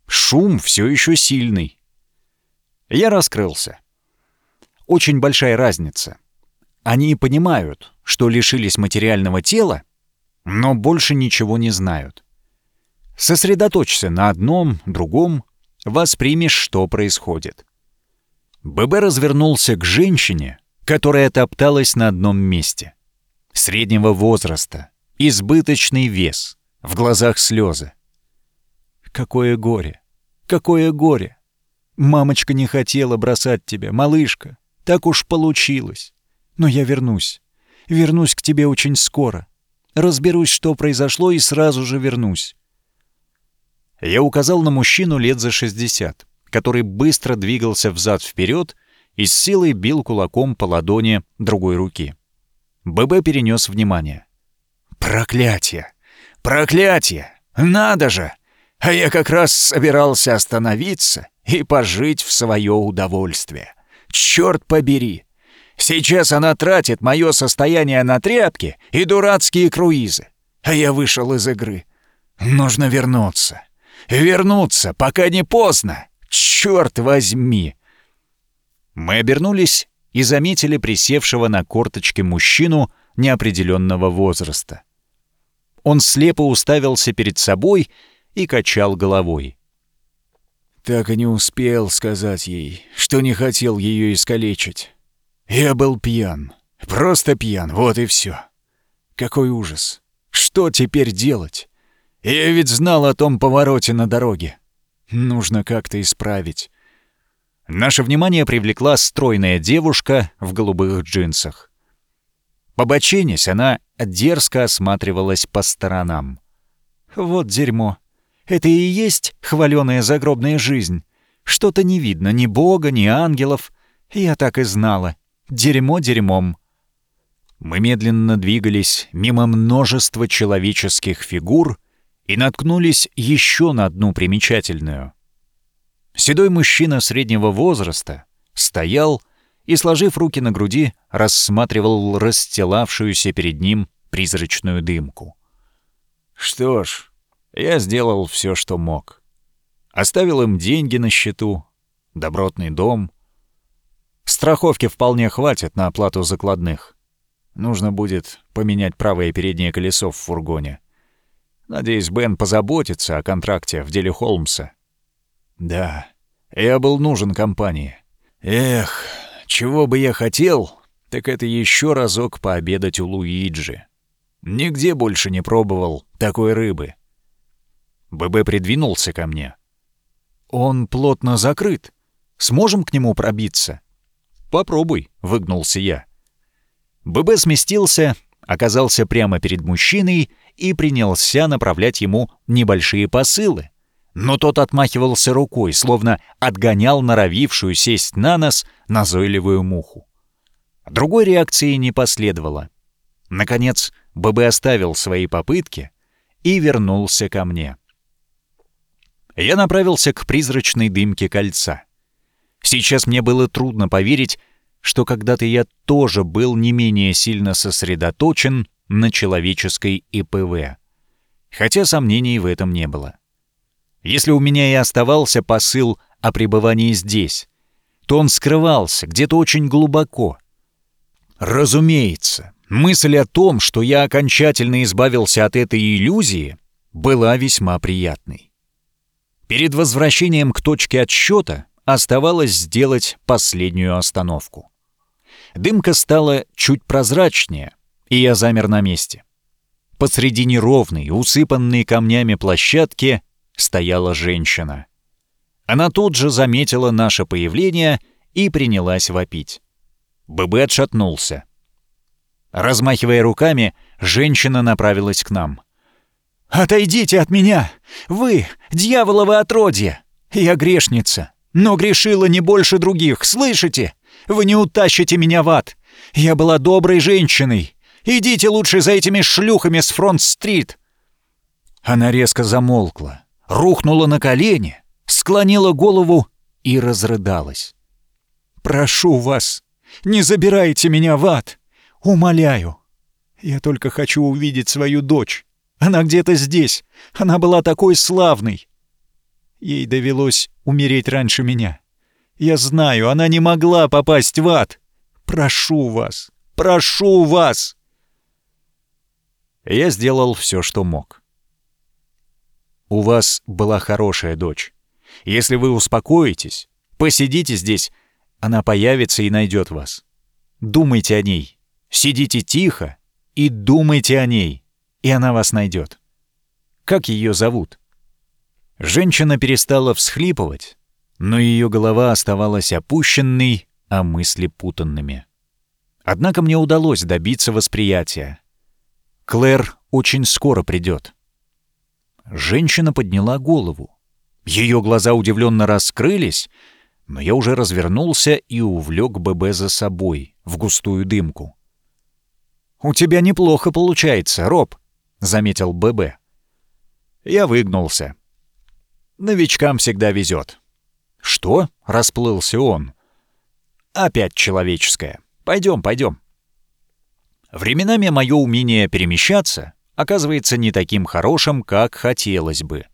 Шум все еще сильный. Я раскрылся. Очень большая разница. Они понимают, что лишились материального тела, но больше ничего не знают. Сосредоточься на одном, другом, воспримешь, что происходит. ББ развернулся к женщине, которая топталась на одном месте. Среднего возраста, избыточный вес, в глазах слезы. Какое горе! Какое горе! Мамочка не хотела бросать тебя, малышка. Так уж получилось. Но я вернусь. Вернусь к тебе очень скоро. Разберусь, что произошло, и сразу же вернусь. Я указал на мужчину лет за 60, который быстро двигался взад-вперед и с силой бил кулаком по ладони другой руки. ББ перенес внимание. «Проклятие! Проклятие! Надо же! А я как раз собирался остановиться и пожить в свое удовольствие. Черт побери! Сейчас она тратит мое состояние на тряпки и дурацкие круизы. А я вышел из игры. Нужно вернуться. Вернуться, пока не поздно. Черт возьми!» Мы обернулись и заметили присевшего на корточке мужчину неопределенного возраста. Он слепо уставился перед собой и качал головой. Так и не успел сказать ей, что не хотел ее искалечить. Я был пьян. Просто пьян, вот и все. Какой ужас. Что теперь делать? Я ведь знал о том повороте на дороге. Нужно как-то исправить. Наше внимание привлекла стройная девушка в голубых джинсах. Побоченясь, она дерзко осматривалась по сторонам. «Вот дерьмо. Это и есть хваленая загробная жизнь. Что-то не видно ни бога, ни ангелов. Я так и знала. Дерьмо дерьмом». Мы медленно двигались мимо множества человеческих фигур и наткнулись еще на одну примечательную. Седой мужчина среднего возраста стоял и, сложив руки на груди, рассматривал расстилавшуюся перед ним призрачную дымку. Что ж, я сделал все, что мог. Оставил им деньги на счету, добротный дом. Страховки вполне хватит на оплату закладных. Нужно будет поменять правое переднее колесо в фургоне. Надеюсь, Бен позаботится о контракте в деле Холмса. Да, я был нужен компании. Эх, чего бы я хотел, так это еще разок пообедать у Луиджи. Нигде больше не пробовал такой рыбы. ББ придвинулся ко мне. «Он плотно закрыт. Сможем к нему пробиться?» «Попробуй», — выгнулся я. ББ сместился, оказался прямо перед мужчиной и принялся направлять ему небольшие посылы. Но тот отмахивался рукой, словно отгонял норовившую сесть на нос назойливую муху. Другой реакции не последовало. Наконец, ББ оставил свои попытки и вернулся ко мне. Я направился к призрачной дымке кольца. Сейчас мне было трудно поверить, что когда-то я тоже был не менее сильно сосредоточен на человеческой ИПВ. Хотя сомнений в этом не было. Если у меня и оставался посыл о пребывании здесь, то он скрывался где-то очень глубоко. Разумеется, мысль о том, что я окончательно избавился от этой иллюзии, была весьма приятной. Перед возвращением к точке отсчета оставалось сделать последнюю остановку. Дымка стала чуть прозрачнее, и я замер на месте. Посреди неровной, усыпанной камнями площадки стояла женщина. Она тут же заметила наше появление и принялась вопить. ББ отшатнулся. Размахивая руками, женщина направилась к нам. «Отойдите от меня! Вы, дьяволовы отродье! Я грешница, но грешила не больше других, слышите? Вы не утащите меня в ад! Я была доброй женщиной! Идите лучше за этими шлюхами с Фронт-стрит!» Она резко замолкла, рухнула на колени, склонила голову и разрыдалась. «Прошу вас, не забирайте меня в ад! Умоляю! Я только хочу увидеть свою дочь, Она где-то здесь. Она была такой славной. Ей довелось умереть раньше меня. Я знаю, она не могла попасть в ад. Прошу вас, прошу вас!» Я сделал все, что мог. «У вас была хорошая дочь. Если вы успокоитесь, посидите здесь, она появится и найдет вас. Думайте о ней. Сидите тихо и думайте о ней, и она вас найдет. Как ее зовут?» Женщина перестала всхлипывать, но ее голова оставалась опущенной, а мысли путанными. Однако мне удалось добиться восприятия. Клэр очень скоро придет. Женщина подняла голову. Ее глаза удивленно раскрылись, но я уже развернулся и увлек ББ за собой, в густую дымку. «У тебя неплохо получается, Роб», — заметил ББ. Я выгнулся. Новичкам всегда везет. «Что?» — расплылся он. «Опять человеческое. Пойдем, пойдем». Временами мое умение перемещаться оказывается не таким хорошим, как хотелось бы.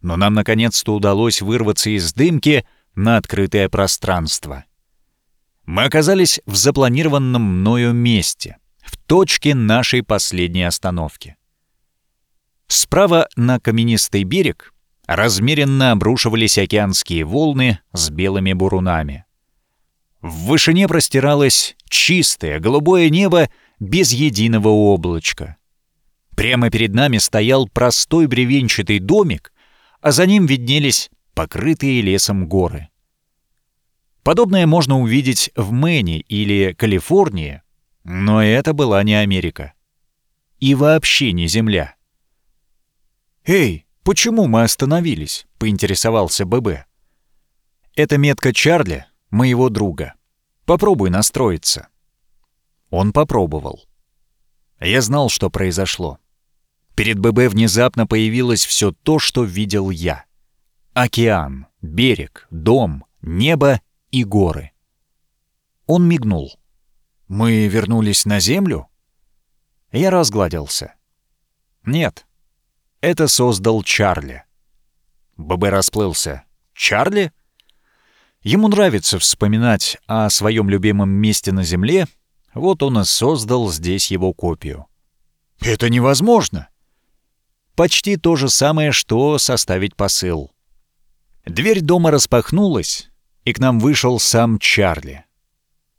Но нам наконец-то удалось вырваться из дымки на открытое пространство. Мы оказались в запланированном мною месте, в точке нашей последней остановки. Справа на каменистый берег размеренно обрушивались океанские волны с белыми бурунами. В вышине простиралось чистое голубое небо без единого облачка. Прямо перед нами стоял простой бревенчатый домик, а за ним виднелись покрытые лесом горы. Подобное можно увидеть в Мэне или Калифорнии, но это была не Америка. И вообще не Земля. «Эй, «Почему мы остановились?» — поинтересовался ББ. «Это метка Чарли, моего друга. Попробуй настроиться». Он попробовал. Я знал, что произошло. Перед ББ внезапно появилось все то, что видел я. Океан, берег, дом, небо и горы. Он мигнул. «Мы вернулись на Землю?» Я разгладился. «Нет, это создал Чарли. ББ расплылся. «Чарли?» Ему нравится вспоминать о своем любимом месте на Земле, вот он и создал здесь его копию. «Это невозможно!» Почти то же самое, что составить посыл. Дверь дома распахнулась, и к нам вышел сам Чарли.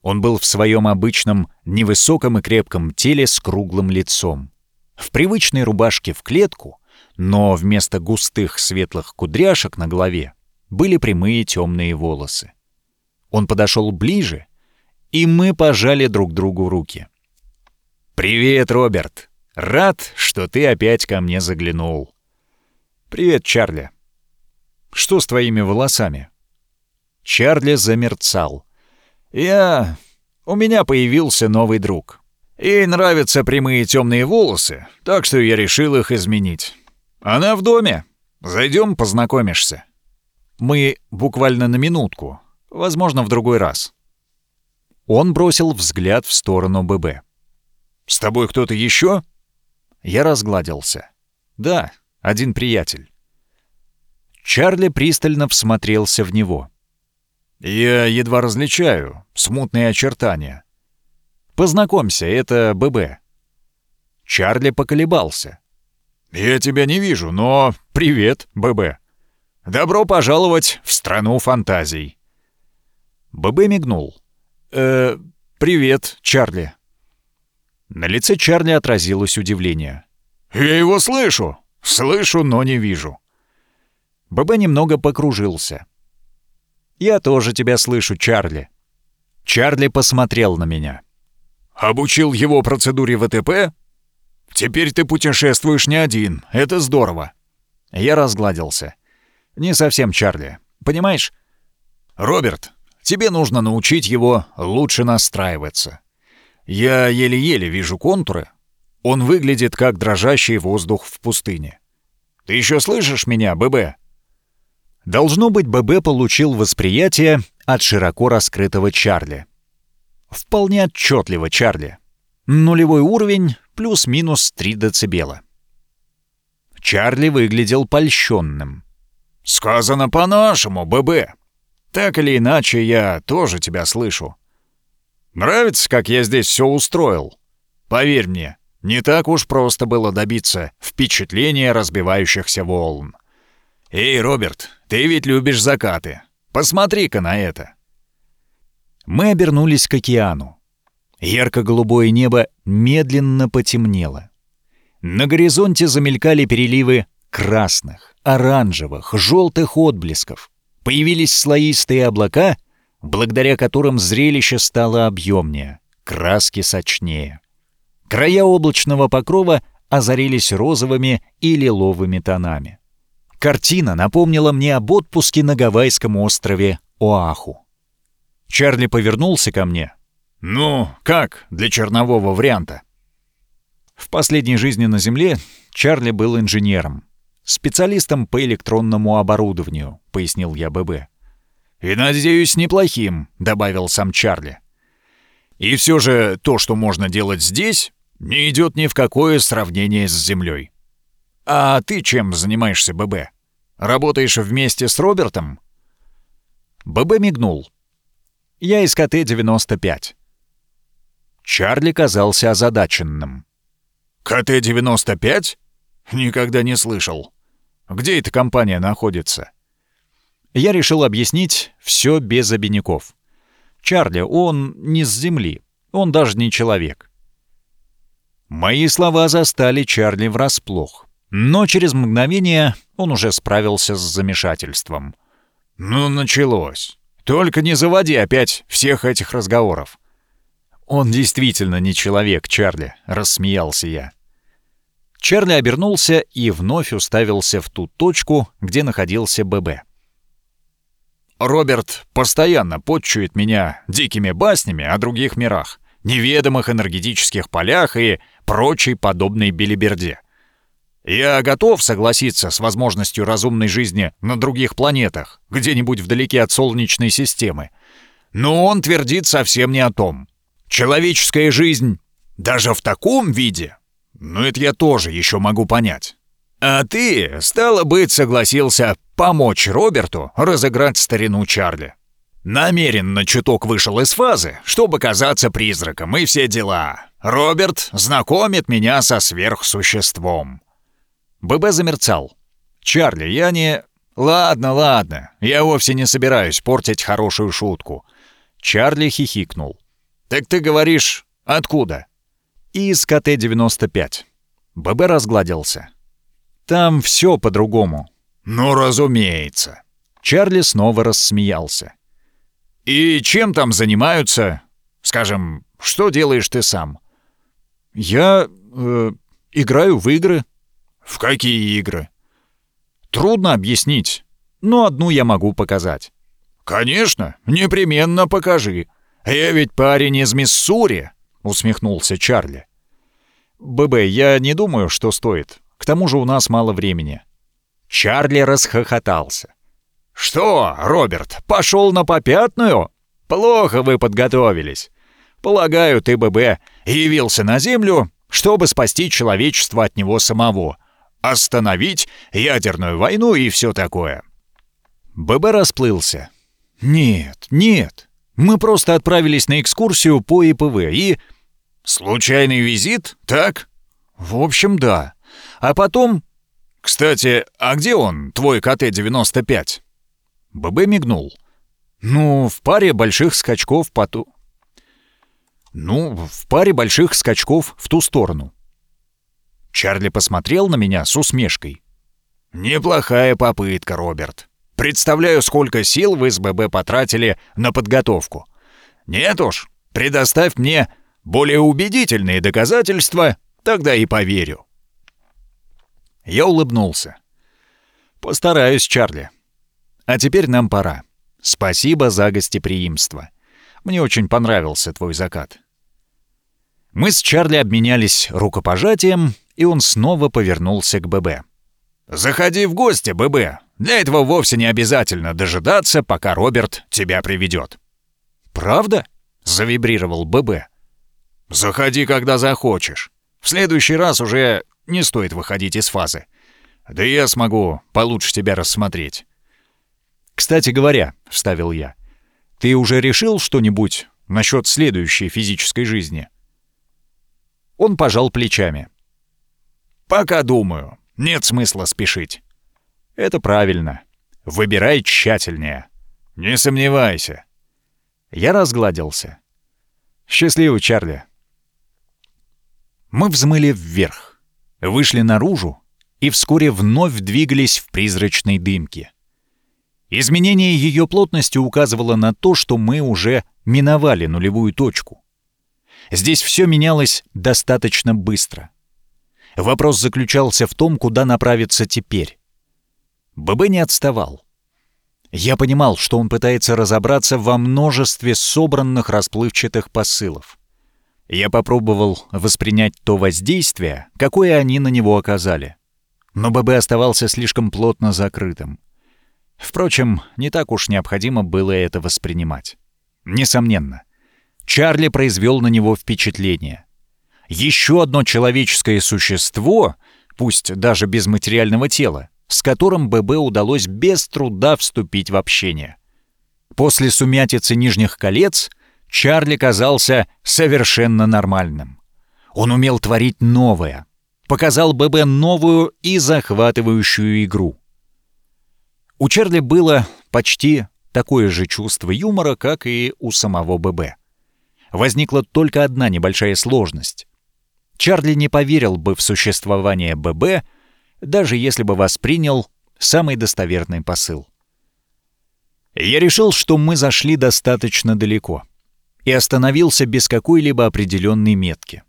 Он был в своем обычном невысоком и крепком теле с круглым лицом. В привычной рубашке в клетку но вместо густых светлых кудряшек на голове были прямые темные волосы. Он подошел ближе, и мы пожали друг другу руки. «Привет, Роберт! Рад, что ты опять ко мне заглянул». «Привет, Чарли. Что с твоими волосами?» Чарли замерцал. «Я... У меня появился новый друг. Ей нравятся прямые темные волосы, так что я решил их изменить. «Она в доме. Зайдем, познакомишься». «Мы буквально на минутку. Возможно, в другой раз». Он бросил взгляд в сторону ББ. «С тобой кто-то еще?» Я разгладился. «Да, один приятель». Чарли пристально всмотрелся в него. «Я едва различаю. Смутные очертания». «Познакомься, это ББ». Чарли поколебался. «Я тебя не вижу, но привет, ББ. Добро пожаловать в страну фантазий». ББ мигнул. «Э, привет, Чарли». На лице Чарли отразилось удивление. «Я его слышу! Слышу, но не вижу». ББ немного покружился. «Я тоже тебя слышу, Чарли». Чарли посмотрел на меня. «Обучил его процедуре ВТП?» Теперь ты путешествуешь не один. Это здорово». Я разгладился. «Не совсем, Чарли. Понимаешь? Роберт, тебе нужно научить его лучше настраиваться. Я еле-еле вижу контуры. Он выглядит как дрожащий воздух в пустыне. Ты еще слышишь меня, ББ?» Должно быть, ББ получил восприятие от широко раскрытого Чарли. Вполне отчетливо, Чарли. Нулевой уровень плюс-минус 3 дБ. Чарли выглядел польщенным. «Сказано по-нашему, ББ. Так или иначе, я тоже тебя слышу. Нравится, как я здесь все устроил? Поверь мне, не так уж просто было добиться впечатления разбивающихся волн. Эй, Роберт, ты ведь любишь закаты. Посмотри-ка на это». Мы обернулись к океану. Ярко-голубое небо медленно потемнело. На горизонте замелькали переливы красных, оранжевых, желтых отблесков. Появились слоистые облака, благодаря которым зрелище стало объемнее, краски сочнее. Края облачного покрова озарились розовыми и лиловыми тонами. Картина напомнила мне об отпуске на гавайском острове Оаху. Чарли повернулся ко мне. «Ну, как для чернового варианта?» В последней жизни на Земле Чарли был инженером, специалистом по электронному оборудованию, пояснил я ББ. «И, надеюсь, неплохим», — добавил сам Чарли. «И все же то, что можно делать здесь, не идет ни в какое сравнение с Землей. А ты чем занимаешься, ББ? Работаешь вместе с Робертом?» ББ мигнул. «Я из КТ-95». Чарли казался озадаченным. КТ-95? Никогда не слышал. Где эта компания находится? Я решил объяснить все без обиняков. Чарли, он не с Земли, он даже не человек. Мои слова застали Чарли врасплох, но через мгновение он уже справился с замешательством. «Ну, началось. Только не заводи опять всех этих разговоров. «Он действительно не человек, Чарли», — рассмеялся я. Чарли обернулся и вновь уставился в ту точку, где находился ББ. «Роберт постоянно подчует меня дикими баснями о других мирах, неведомых энергетических полях и прочей подобной белиберде. Я готов согласиться с возможностью разумной жизни на других планетах, где-нибудь вдалеке от Солнечной системы. Но он твердит совсем не о том. Человеческая жизнь даже в таком виде? Ну, это я тоже еще могу понять. А ты, стало быть, согласился помочь Роберту разыграть старину Чарли. Намеренно чуток вышел из фазы, чтобы казаться призраком, и все дела. Роберт знакомит меня со сверхсуществом. ББ замерцал. «Чарли, я не...» «Ладно, ладно, я вовсе не собираюсь портить хорошую шутку». Чарли хихикнул. «Так ты говоришь, откуда?» «Из КТ-95». ББ разгладился. «Там все по-другому». «Ну, разумеется». Чарли снова рассмеялся. «И чем там занимаются? Скажем, что делаешь ты сам?» «Я... Э, играю в игры». «В какие игры?» «Трудно объяснить, но одну я могу показать». «Конечно, непременно покажи. «Я ведь парень из Миссури», — усмехнулся Чарли. «ББ, я не думаю, что стоит. К тому же у нас мало времени». Чарли расхохотался. «Что, Роберт, пошел на попятную? Плохо вы подготовились. Полагаю, ты, ББ, явился на Землю, чтобы спасти человечество от него самого, остановить ядерную войну и все такое». ББ расплылся. «Нет, нет, мы просто отправились на экскурсию по ИПВ и... Случайный визит, так? В общем, да. А потом... Кстати, а где он, твой КТ-95? ББ мигнул. Ну, в паре больших скачков по ту... Ну, в паре больших скачков в ту сторону. Чарли посмотрел на меня с усмешкой. «Неплохая попытка, Роберт. Представляю, сколько сил вы с ББ потратили на подготовку. Нет уж, предоставь мне более убедительные доказательства, тогда и поверю». Я улыбнулся. «Постараюсь, Чарли. А теперь нам пора. Спасибо за гостеприимство. Мне очень понравился твой закат». Мы с Чарли обменялись рукопожатием, и он снова повернулся к ББ. «Заходи в гости, ББ. Для этого вовсе не обязательно дожидаться, пока Роберт тебя приведет». «Правда?» — завибрировал ББ. «Заходи, когда захочешь. В следующий раз уже не стоит выходить из фазы. Да я смогу получше тебя рассмотреть. «Кстати говоря», — вставил я, — «ты уже решил что-нибудь насчет следующей физической жизни?» Он пожал плечами. «Пока думаю. Нет смысла спешить». «Это правильно. Выбирай тщательнее». «Не сомневайся». Я разгладился. «Счастливый, Чарли». Мы взмыли вверх, вышли наружу и вскоре вновь двигались в призрачной дымке. Изменение ее плотности указывало на то, что мы уже миновали нулевую точку. Здесь все менялось достаточно быстро. Вопрос заключался в том, куда направиться теперь. ББ не отставал. Я понимал, что он пытается разобраться во множестве собранных расплывчатых посылов. Я попробовал воспринять то воздействие, какое они на него оказали. Но ББ оставался слишком плотно закрытым. Впрочем, не так уж необходимо было это воспринимать. Несомненно, Чарли произвел на него впечатление. Еще одно человеческое существо, пусть даже без материального тела, с которым ББ удалось без труда вступить в общение. После сумятицы нижних колец Чарли казался совершенно нормальным. Он умел творить новое, показал ББ новую и захватывающую игру. У Чарли было почти такое же чувство юмора, как и у самого ББ. Возникла только одна небольшая сложность. Чарли не поверил бы в существование ББ, даже если бы воспринял самый достоверный посыл. Я решил, что мы зашли достаточно далеко и остановился без какой-либо определенной метки.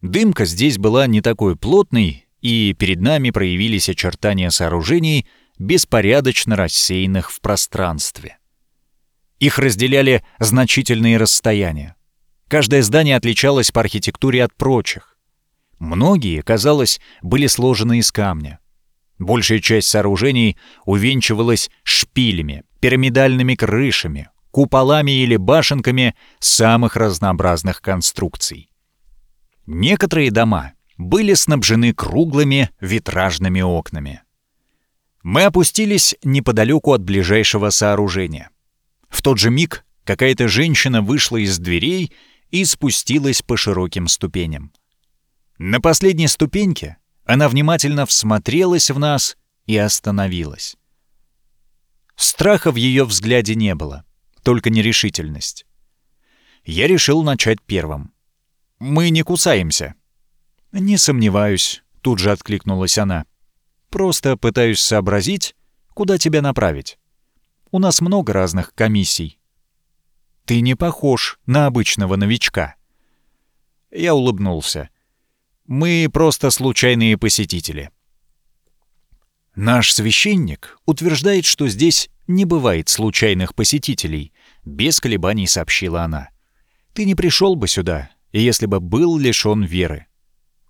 Дымка здесь была не такой плотной, и перед нами проявились очертания сооружений, беспорядочно рассеянных в пространстве. Их разделяли значительные расстояния. Каждое здание отличалось по архитектуре от прочих. Многие, казалось, были сложены из камня. Большая часть сооружений увенчивалась шпилями, пирамидальными крышами, куполами или башенками самых разнообразных конструкций. Некоторые дома были снабжены круглыми витражными окнами. Мы опустились неподалеку от ближайшего сооружения. В тот же миг какая-то женщина вышла из дверей и спустилась по широким ступеням. На последней ступеньке она внимательно всмотрелась в нас и остановилась. Страха в ее взгляде не было, только нерешительность. Я решил начать первым. «Мы не кусаемся». «Не сомневаюсь», — тут же откликнулась она. «Просто пытаюсь сообразить, куда тебя направить. У нас много разных комиссий». «Ты не похож на обычного новичка». Я улыбнулся. «Мы просто случайные посетители». «Наш священник утверждает, что здесь не бывает случайных посетителей», — без колебаний сообщила она. «Ты не пришел бы сюда, если бы был лишён веры.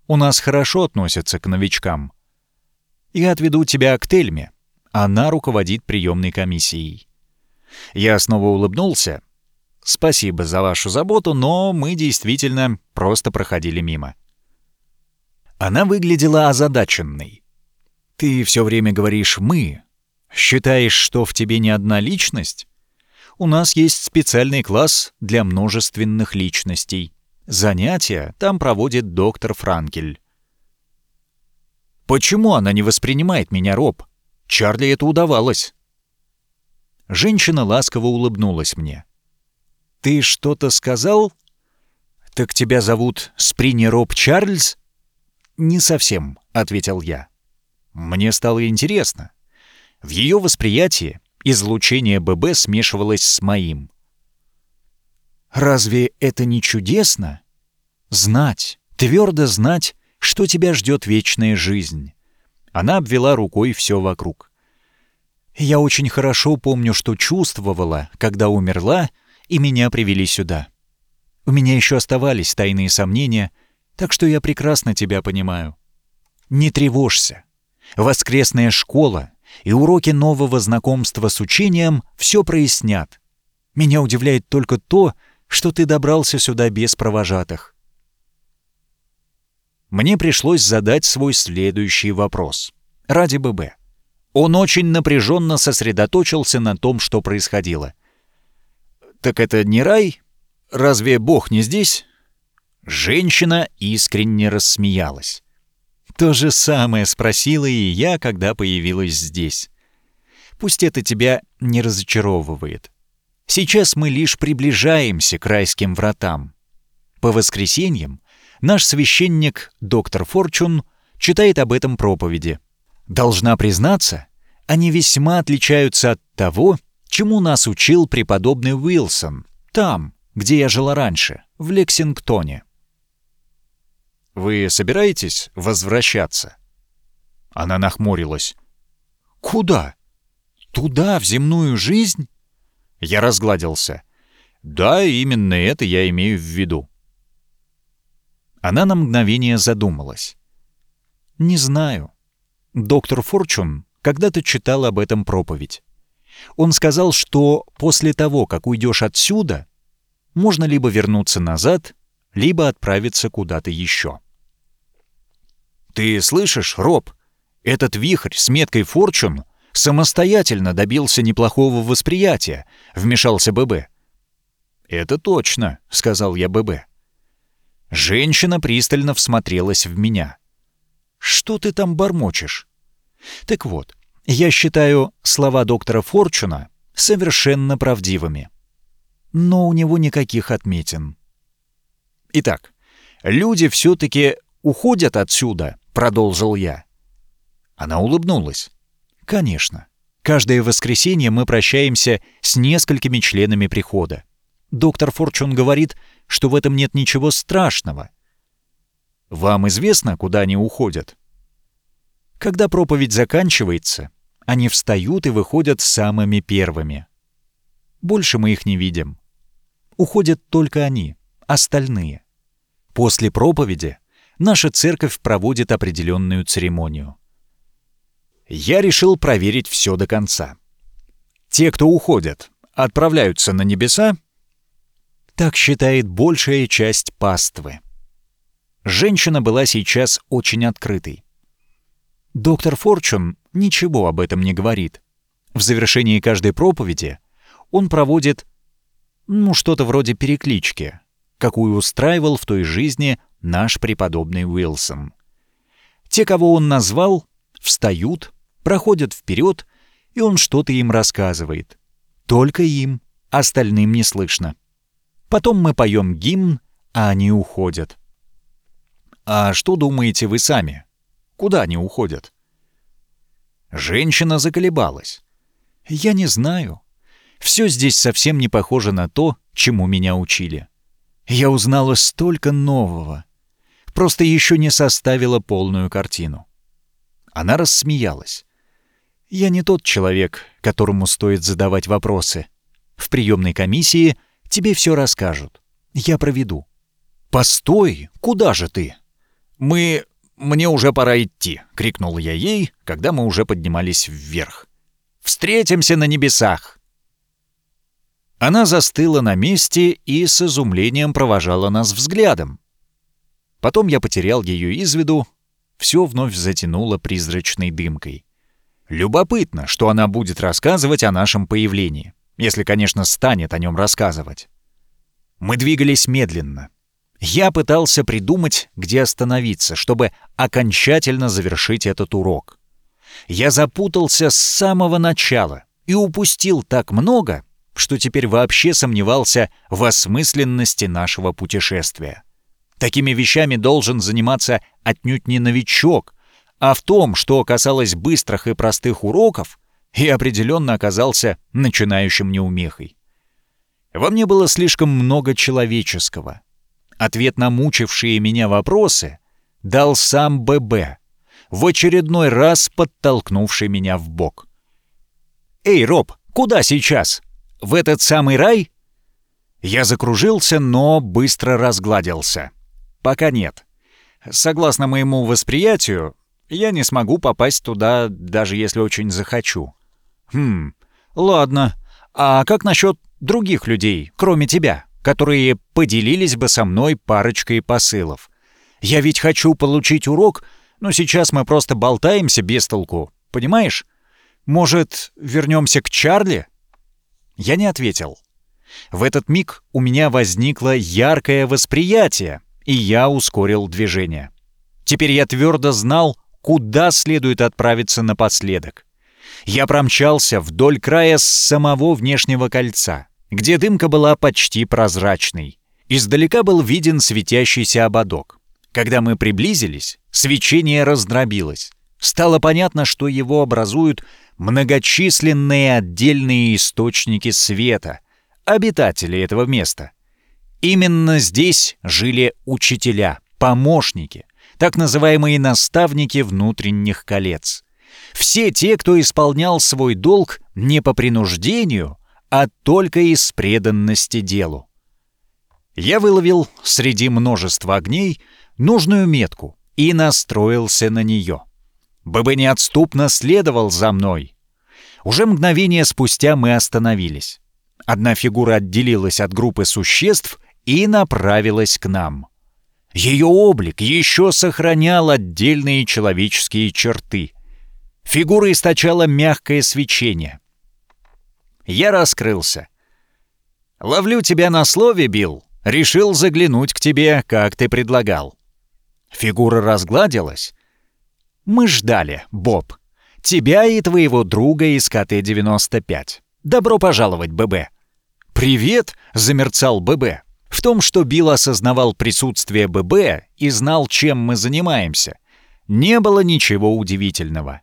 У нас хорошо относятся к новичкам. Я отведу тебя к Тельме. Она руководит приемной комиссией». Я снова улыбнулся. «Спасибо за вашу заботу, но мы действительно просто проходили мимо». Она выглядела озадаченной. «Ты все время говоришь «мы». Считаешь, что в тебе не одна личность? У нас есть специальный класс для множественных личностей. Занятия там проводит доктор Франкель. Почему она не воспринимает меня, Роб? Чарли это удавалось. Женщина ласково улыбнулась мне. «Ты что-то сказал? Так тебя зовут Сприни Роб Чарльз?» «Не совсем», — ответил я. Мне стало интересно. В ее восприятии излучение ББ смешивалось с моим. Разве это не чудесно? Знать, твердо знать, что тебя ждет вечная жизнь. Она обвела рукой все вокруг. Я очень хорошо помню, что чувствовала, когда умерла, и меня привели сюда. У меня еще оставались тайные сомнения, так что я прекрасно тебя понимаю. Не тревожься. Воскресная школа и уроки нового знакомства с учением все прояснят. Меня удивляет только то, что ты добрался сюда без провожатых. Мне пришлось задать свой следующий вопрос. Ради ББ. Он очень напряженно сосредоточился на том, что происходило. «Так это не рай? Разве Бог не здесь?» Женщина искренне рассмеялась. То же самое спросила и я, когда появилась здесь. Пусть это тебя не разочаровывает. Сейчас мы лишь приближаемся к райским вратам. По воскресеньям наш священник, доктор Форчун, читает об этом проповеди. Должна признаться, они весьма отличаются от того, чему нас учил преподобный Уилсон, там, где я жила раньше, в Лексингтоне. «Вы собираетесь возвращаться?» Она нахмурилась. «Куда? Туда, в земную жизнь?» Я разгладился. «Да, именно это я имею в виду». Она на мгновение задумалась. «Не знаю. Доктор Форчун когда-то читал об этом проповедь. Он сказал, что после того, как уйдешь отсюда, можно либо вернуться назад, либо отправиться куда-то еще. «Ты слышишь, Роб? Этот вихрь с меткой Форчун самостоятельно добился неплохого восприятия», — вмешался ББ. «Это точно», — сказал я ББ. Женщина пристально всмотрелась в меня. «Что ты там бормочешь?» Так вот, я считаю слова доктора Форчуна совершенно правдивыми. Но у него никаких отметин. Итак, люди все-таки уходят отсюда, продолжил я. Она улыбнулась. Конечно. Каждое воскресенье мы прощаемся с несколькими членами прихода. Доктор Форчун говорит, что в этом нет ничего страшного. Вам известно, куда они уходят? Когда проповедь заканчивается, они встают и выходят самыми первыми. Больше мы их не видим. Уходят только они, остальные. После проповеди наша церковь проводит определенную церемонию. Я решил проверить все до конца. Те, кто уходят, отправляются на небеса? Так считает большая часть паствы. Женщина была сейчас очень открытой. Доктор Форчун ничего об этом не говорит. В завершении каждой проповеди он проводит, ну, что-то вроде переклички, какую устраивал в той жизни наш преподобный Уилсон. Те, кого он назвал, встают, проходят вперед, и он что-то им рассказывает. Только им, остальным не слышно. Потом мы поем гимн, а они уходят. А что думаете вы сами? Куда они уходят? Женщина заколебалась. Я не знаю. Все здесь совсем не похоже на то, чему меня учили. Я узнала столько нового. Просто еще не составила полную картину. Она рассмеялась. Я не тот человек, которому стоит задавать вопросы. В приемной комиссии тебе все расскажут. Я проведу. Постой, куда же ты? Мы «Мне уже пора идти», — крикнул я ей, когда мы уже поднимались вверх. «Встретимся на небесах!» Она застыла на месте и с изумлением провожала нас взглядом. Потом я потерял ее из виду, все вновь затянуло призрачной дымкой. Любопытно, что она будет рассказывать о нашем появлении, если, конечно, станет о нем рассказывать. Мы двигались медленно — я пытался придумать, где остановиться, чтобы окончательно завершить этот урок. Я запутался с самого начала и упустил так много, что теперь вообще сомневался в осмысленности нашего путешествия. Такими вещами должен заниматься отнюдь не новичок, а в том, что касалось быстрых и простых уроков, и определенно оказался начинающим неумехой. Во мне было слишком много человеческого — Ответ на мучившие меня вопросы дал сам ББ, в очередной раз подтолкнувший меня в бок. «Эй, Роб, куда сейчас? В этот самый рай?» Я закружился, но быстро разгладился. «Пока нет. Согласно моему восприятию, я не смогу попасть туда, даже если очень захочу. Хм, ладно. А как насчет других людей, кроме тебя?» которые поделились бы со мной парочкой посылов. Я ведь хочу получить урок, Но сейчас мы просто болтаемся без толку, понимаешь? Может, вернемся к Чарли?» Я не ответил. В этот миг у меня возникло яркое восприятие, и я ускорил движение. Теперь я твердо знал, куда следует отправиться напоследок. Я промчался вдоль края самого внешнего кольца, где дымка была почти прозрачной. Издалека был виден светящийся ободок. Когда мы приблизились, свечение раздробилось. Стало понятно, что его образуют многочисленные отдельные источники света, обитатели этого места. Именно здесь жили учителя, помощники, так называемые наставники внутренних колец. Все те, кто исполнял свой долг не по принуждению, а только из преданности делу. Я выловил среди множества огней нужную метку и настроился на нее. ББ неотступно следовал за мной. Уже мгновение спустя мы остановились. Одна фигура отделилась от группы существ и направилась к нам. Ее облик еще сохранял отдельные человеческие черты. Фигура источала мягкое свечение. Я раскрылся. «Ловлю тебя на слове, Билл. Решил заглянуть к тебе, как ты предлагал». Фигура разгладилась. «Мы ждали, Боб. Тебя и твоего друга из КТ-95. Добро пожаловать, ББ». «Привет!» — замерцал ББ. В том, что Билл осознавал присутствие ББ и знал, чем мы занимаемся, не было ничего удивительного.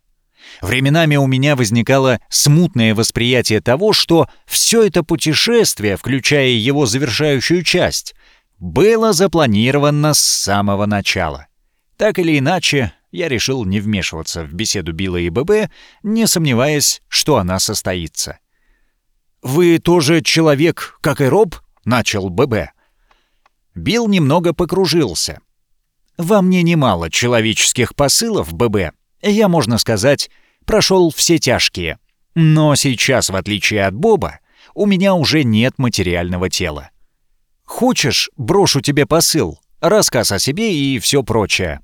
Временами у меня возникало смутное восприятие того, что все это путешествие, включая его завершающую часть, было запланировано с самого начала. Так или иначе, я решил не вмешиваться в беседу Билла и ББ, не сомневаясь, что она состоится. «Вы тоже человек, как и Роб?» — начал ББ. Билл немного покружился. «Во мне немало человеческих посылов, ББ. Я, можно сказать, прошел все тяжкие. Но сейчас, в отличие от Боба, у меня уже нет материального тела. Хочешь, брошу тебе посыл, рассказ о себе и все прочее?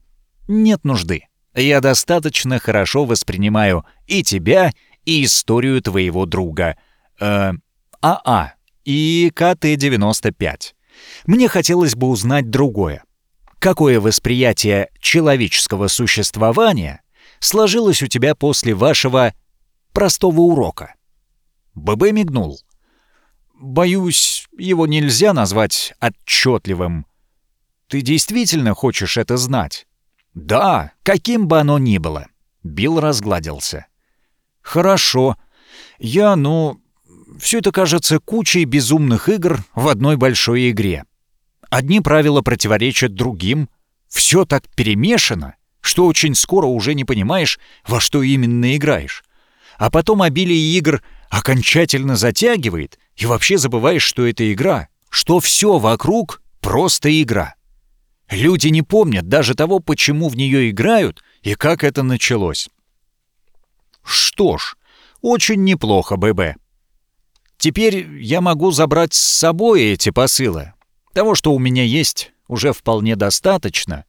Нет нужды. Я достаточно хорошо воспринимаю и тебя, и историю твоего друга. Э, АА и КТ-95. Мне хотелось бы узнать другое. Какое восприятие человеческого существования сложилось у тебя после вашего простого урока? ББ мигнул. Боюсь, его нельзя назвать отчетливым. Ты действительно хочешь это знать? Да, каким бы оно ни было. Билл разгладился. Хорошо. Я, ну, все это кажется кучей безумных игр в одной большой игре. Одни правила противоречат другим. Все так перемешано, что очень скоро уже не понимаешь, во что именно играешь. А потом обилие игр окончательно затягивает, и вообще забываешь, что это игра, что все вокруг просто игра. Люди не помнят даже того, почему в нее играют и как это началось. Что ж, очень неплохо, ББ. Теперь я могу забрать с собой эти посылы. Того, что у меня есть, уже вполне достаточно.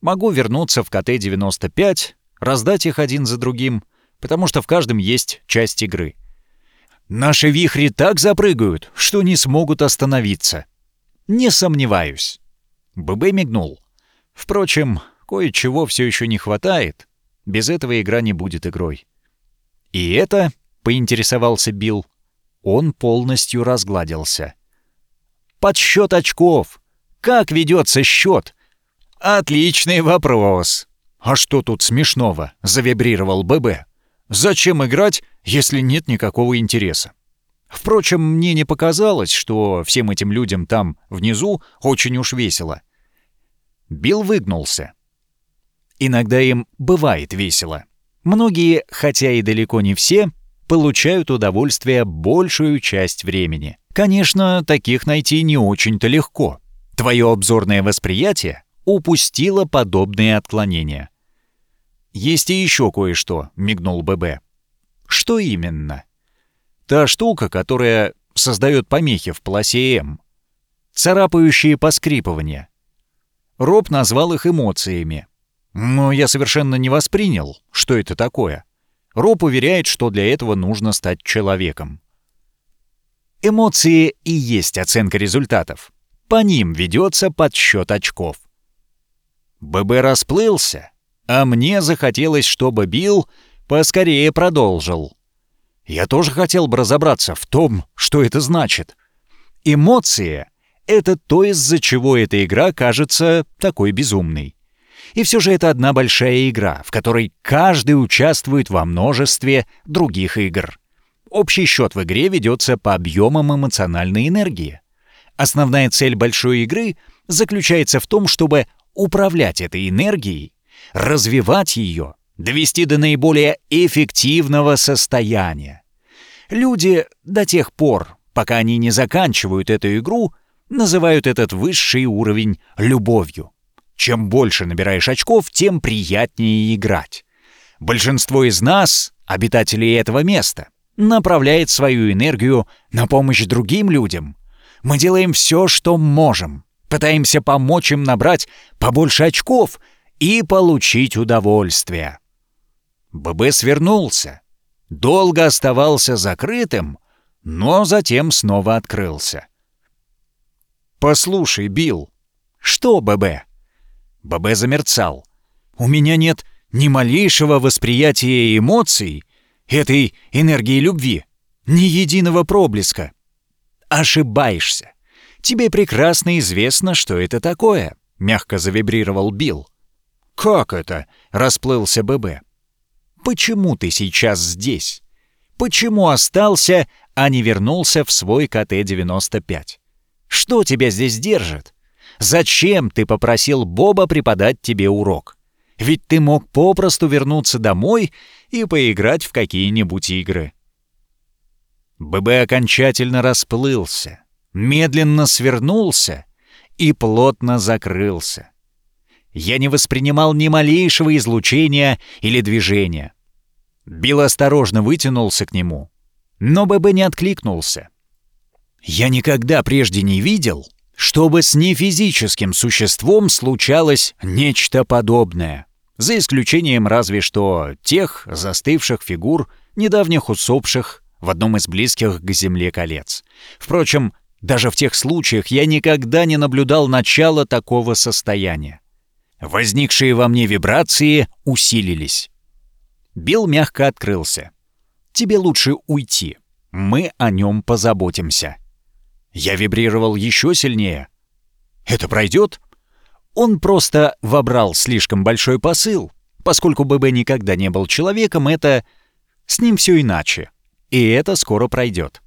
Могу вернуться в КТ-95, раздать их один за другим, потому что в каждом есть часть игры. Наши вихри так запрыгают, что не смогут остановиться. Не сомневаюсь. ББ мигнул. Впрочем, кое-чего все еще не хватает. Без этого игра не будет игрой. И это, поинтересовался Билл, он полностью разгладился. «Подсчет очков! Как ведется счет?» «Отличный вопрос!» «А что тут смешного?» — завибрировал ББ. «Зачем играть, если нет никакого интереса?» Впрочем, мне не показалось, что всем этим людям там, внизу, очень уж весело. Билл выгнулся. Иногда им бывает весело. Многие, хотя и далеко не все, получают удовольствие большую часть времени. Конечно, таких найти не очень-то легко. Твое обзорное восприятие упустило подобные отклонения. «Есть и еще кое-что», — мигнул ББ. «Что именно?» «Та штука, которая создает помехи в полосе М. Царапающие поскрипывания. Роб назвал их эмоциями. Но я совершенно не воспринял, что это такое. Роб уверяет, что для этого нужно стать человеком. Эмоции и есть оценка результатов. По ним ведется подсчет очков. ББ расплылся, а мне захотелось, чтобы Билл поскорее продолжил. Я тоже хотел бы разобраться в том, что это значит. Эмоции — это то, из-за чего эта игра кажется такой безумной. И все же это одна большая игра, в которой каждый участвует во множестве других игр. Общий счет в игре ведется по объемам эмоциональной энергии. Основная цель большой игры заключается в том, чтобы управлять этой энергией, развивать ее, довести до наиболее эффективного состояния. Люди до тех пор, пока они не заканчивают эту игру, называют этот высший уровень любовью. Чем больше набираешь очков, тем приятнее играть. Большинство из нас, обитателей этого места, направляет свою энергию на помощь другим людям. Мы делаем все, что можем, пытаемся помочь им набрать побольше очков и получить удовольствие. ББ свернулся, долго оставался закрытым, но затем снова открылся. «Послушай, Билл». «Что, ББ?» ББ замерцал. «У меня нет ни малейшего восприятия эмоций, этой энергии любви, ни единого проблеска. Ошибаешься. Тебе прекрасно известно, что это такое», — мягко завибрировал Билл. «Как это?» — расплылся ББ. «Почему ты сейчас здесь? Почему остался, а не вернулся в свой КТ-95? Что тебя здесь держит? Зачем ты попросил Боба преподать тебе урок? Ведь ты мог попросту вернуться домой и поиграть в какие-нибудь игры». ББ окончательно расплылся, медленно свернулся и плотно закрылся. Я не воспринимал ни малейшего излучения или движения. Билл осторожно вытянулся к нему, но ББ не откликнулся. Я никогда прежде не видел, чтобы с нефизическим существом случалось нечто подобное, за исключением разве что тех застывших фигур, недавних усопших в одном из близких к Земле колец. Впрочем, даже в тех случаях я никогда не наблюдал начала такого состояния. Возникшие во мне вибрации усилились. Билл мягко открылся. «Тебе лучше уйти. Мы о нем позаботимся». Я вибрировал еще сильнее. «Это пройдет?» Он просто вобрал слишком большой посыл. Поскольку ББ никогда не был человеком, это... С ним все иначе. И это скоро пройдет.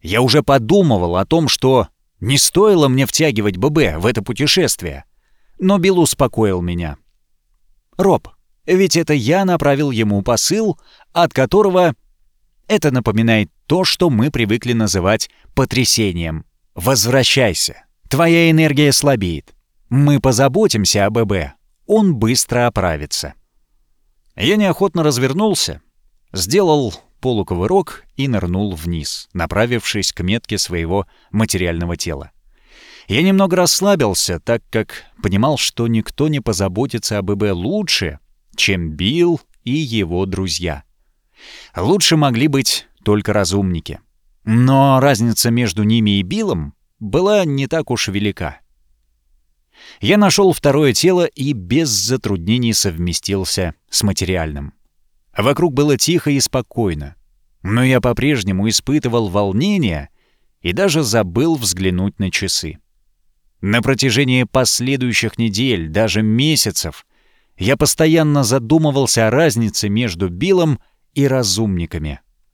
Я уже подумывал о том, что не стоило мне втягивать ББ в это путешествие. Но Билл успокоил меня. «Роб, ведь это я направил ему посыл, от которого это напоминает то, что мы привыкли называть потрясением. Возвращайся. Твоя энергия слабеет. Мы позаботимся о ББ. Он быстро оправится. Я неохотно развернулся, сделал полукувырок и нырнул вниз, направившись к метке своего материального тела. Я немного расслабился, так как понимал, что никто не позаботится об ББ лучше, чем Билл и его друзья. Лучше могли быть только разумники. Но разница между ними и Биллом была не так уж велика. Я нашел второе тело и без затруднений совместился с материальным. Вокруг было тихо и спокойно, но я по-прежнему испытывал волнение и даже забыл взглянуть на часы. На протяжении последующих недель, даже месяцев, я постоянно задумывался о разнице между Биллом и разумниками.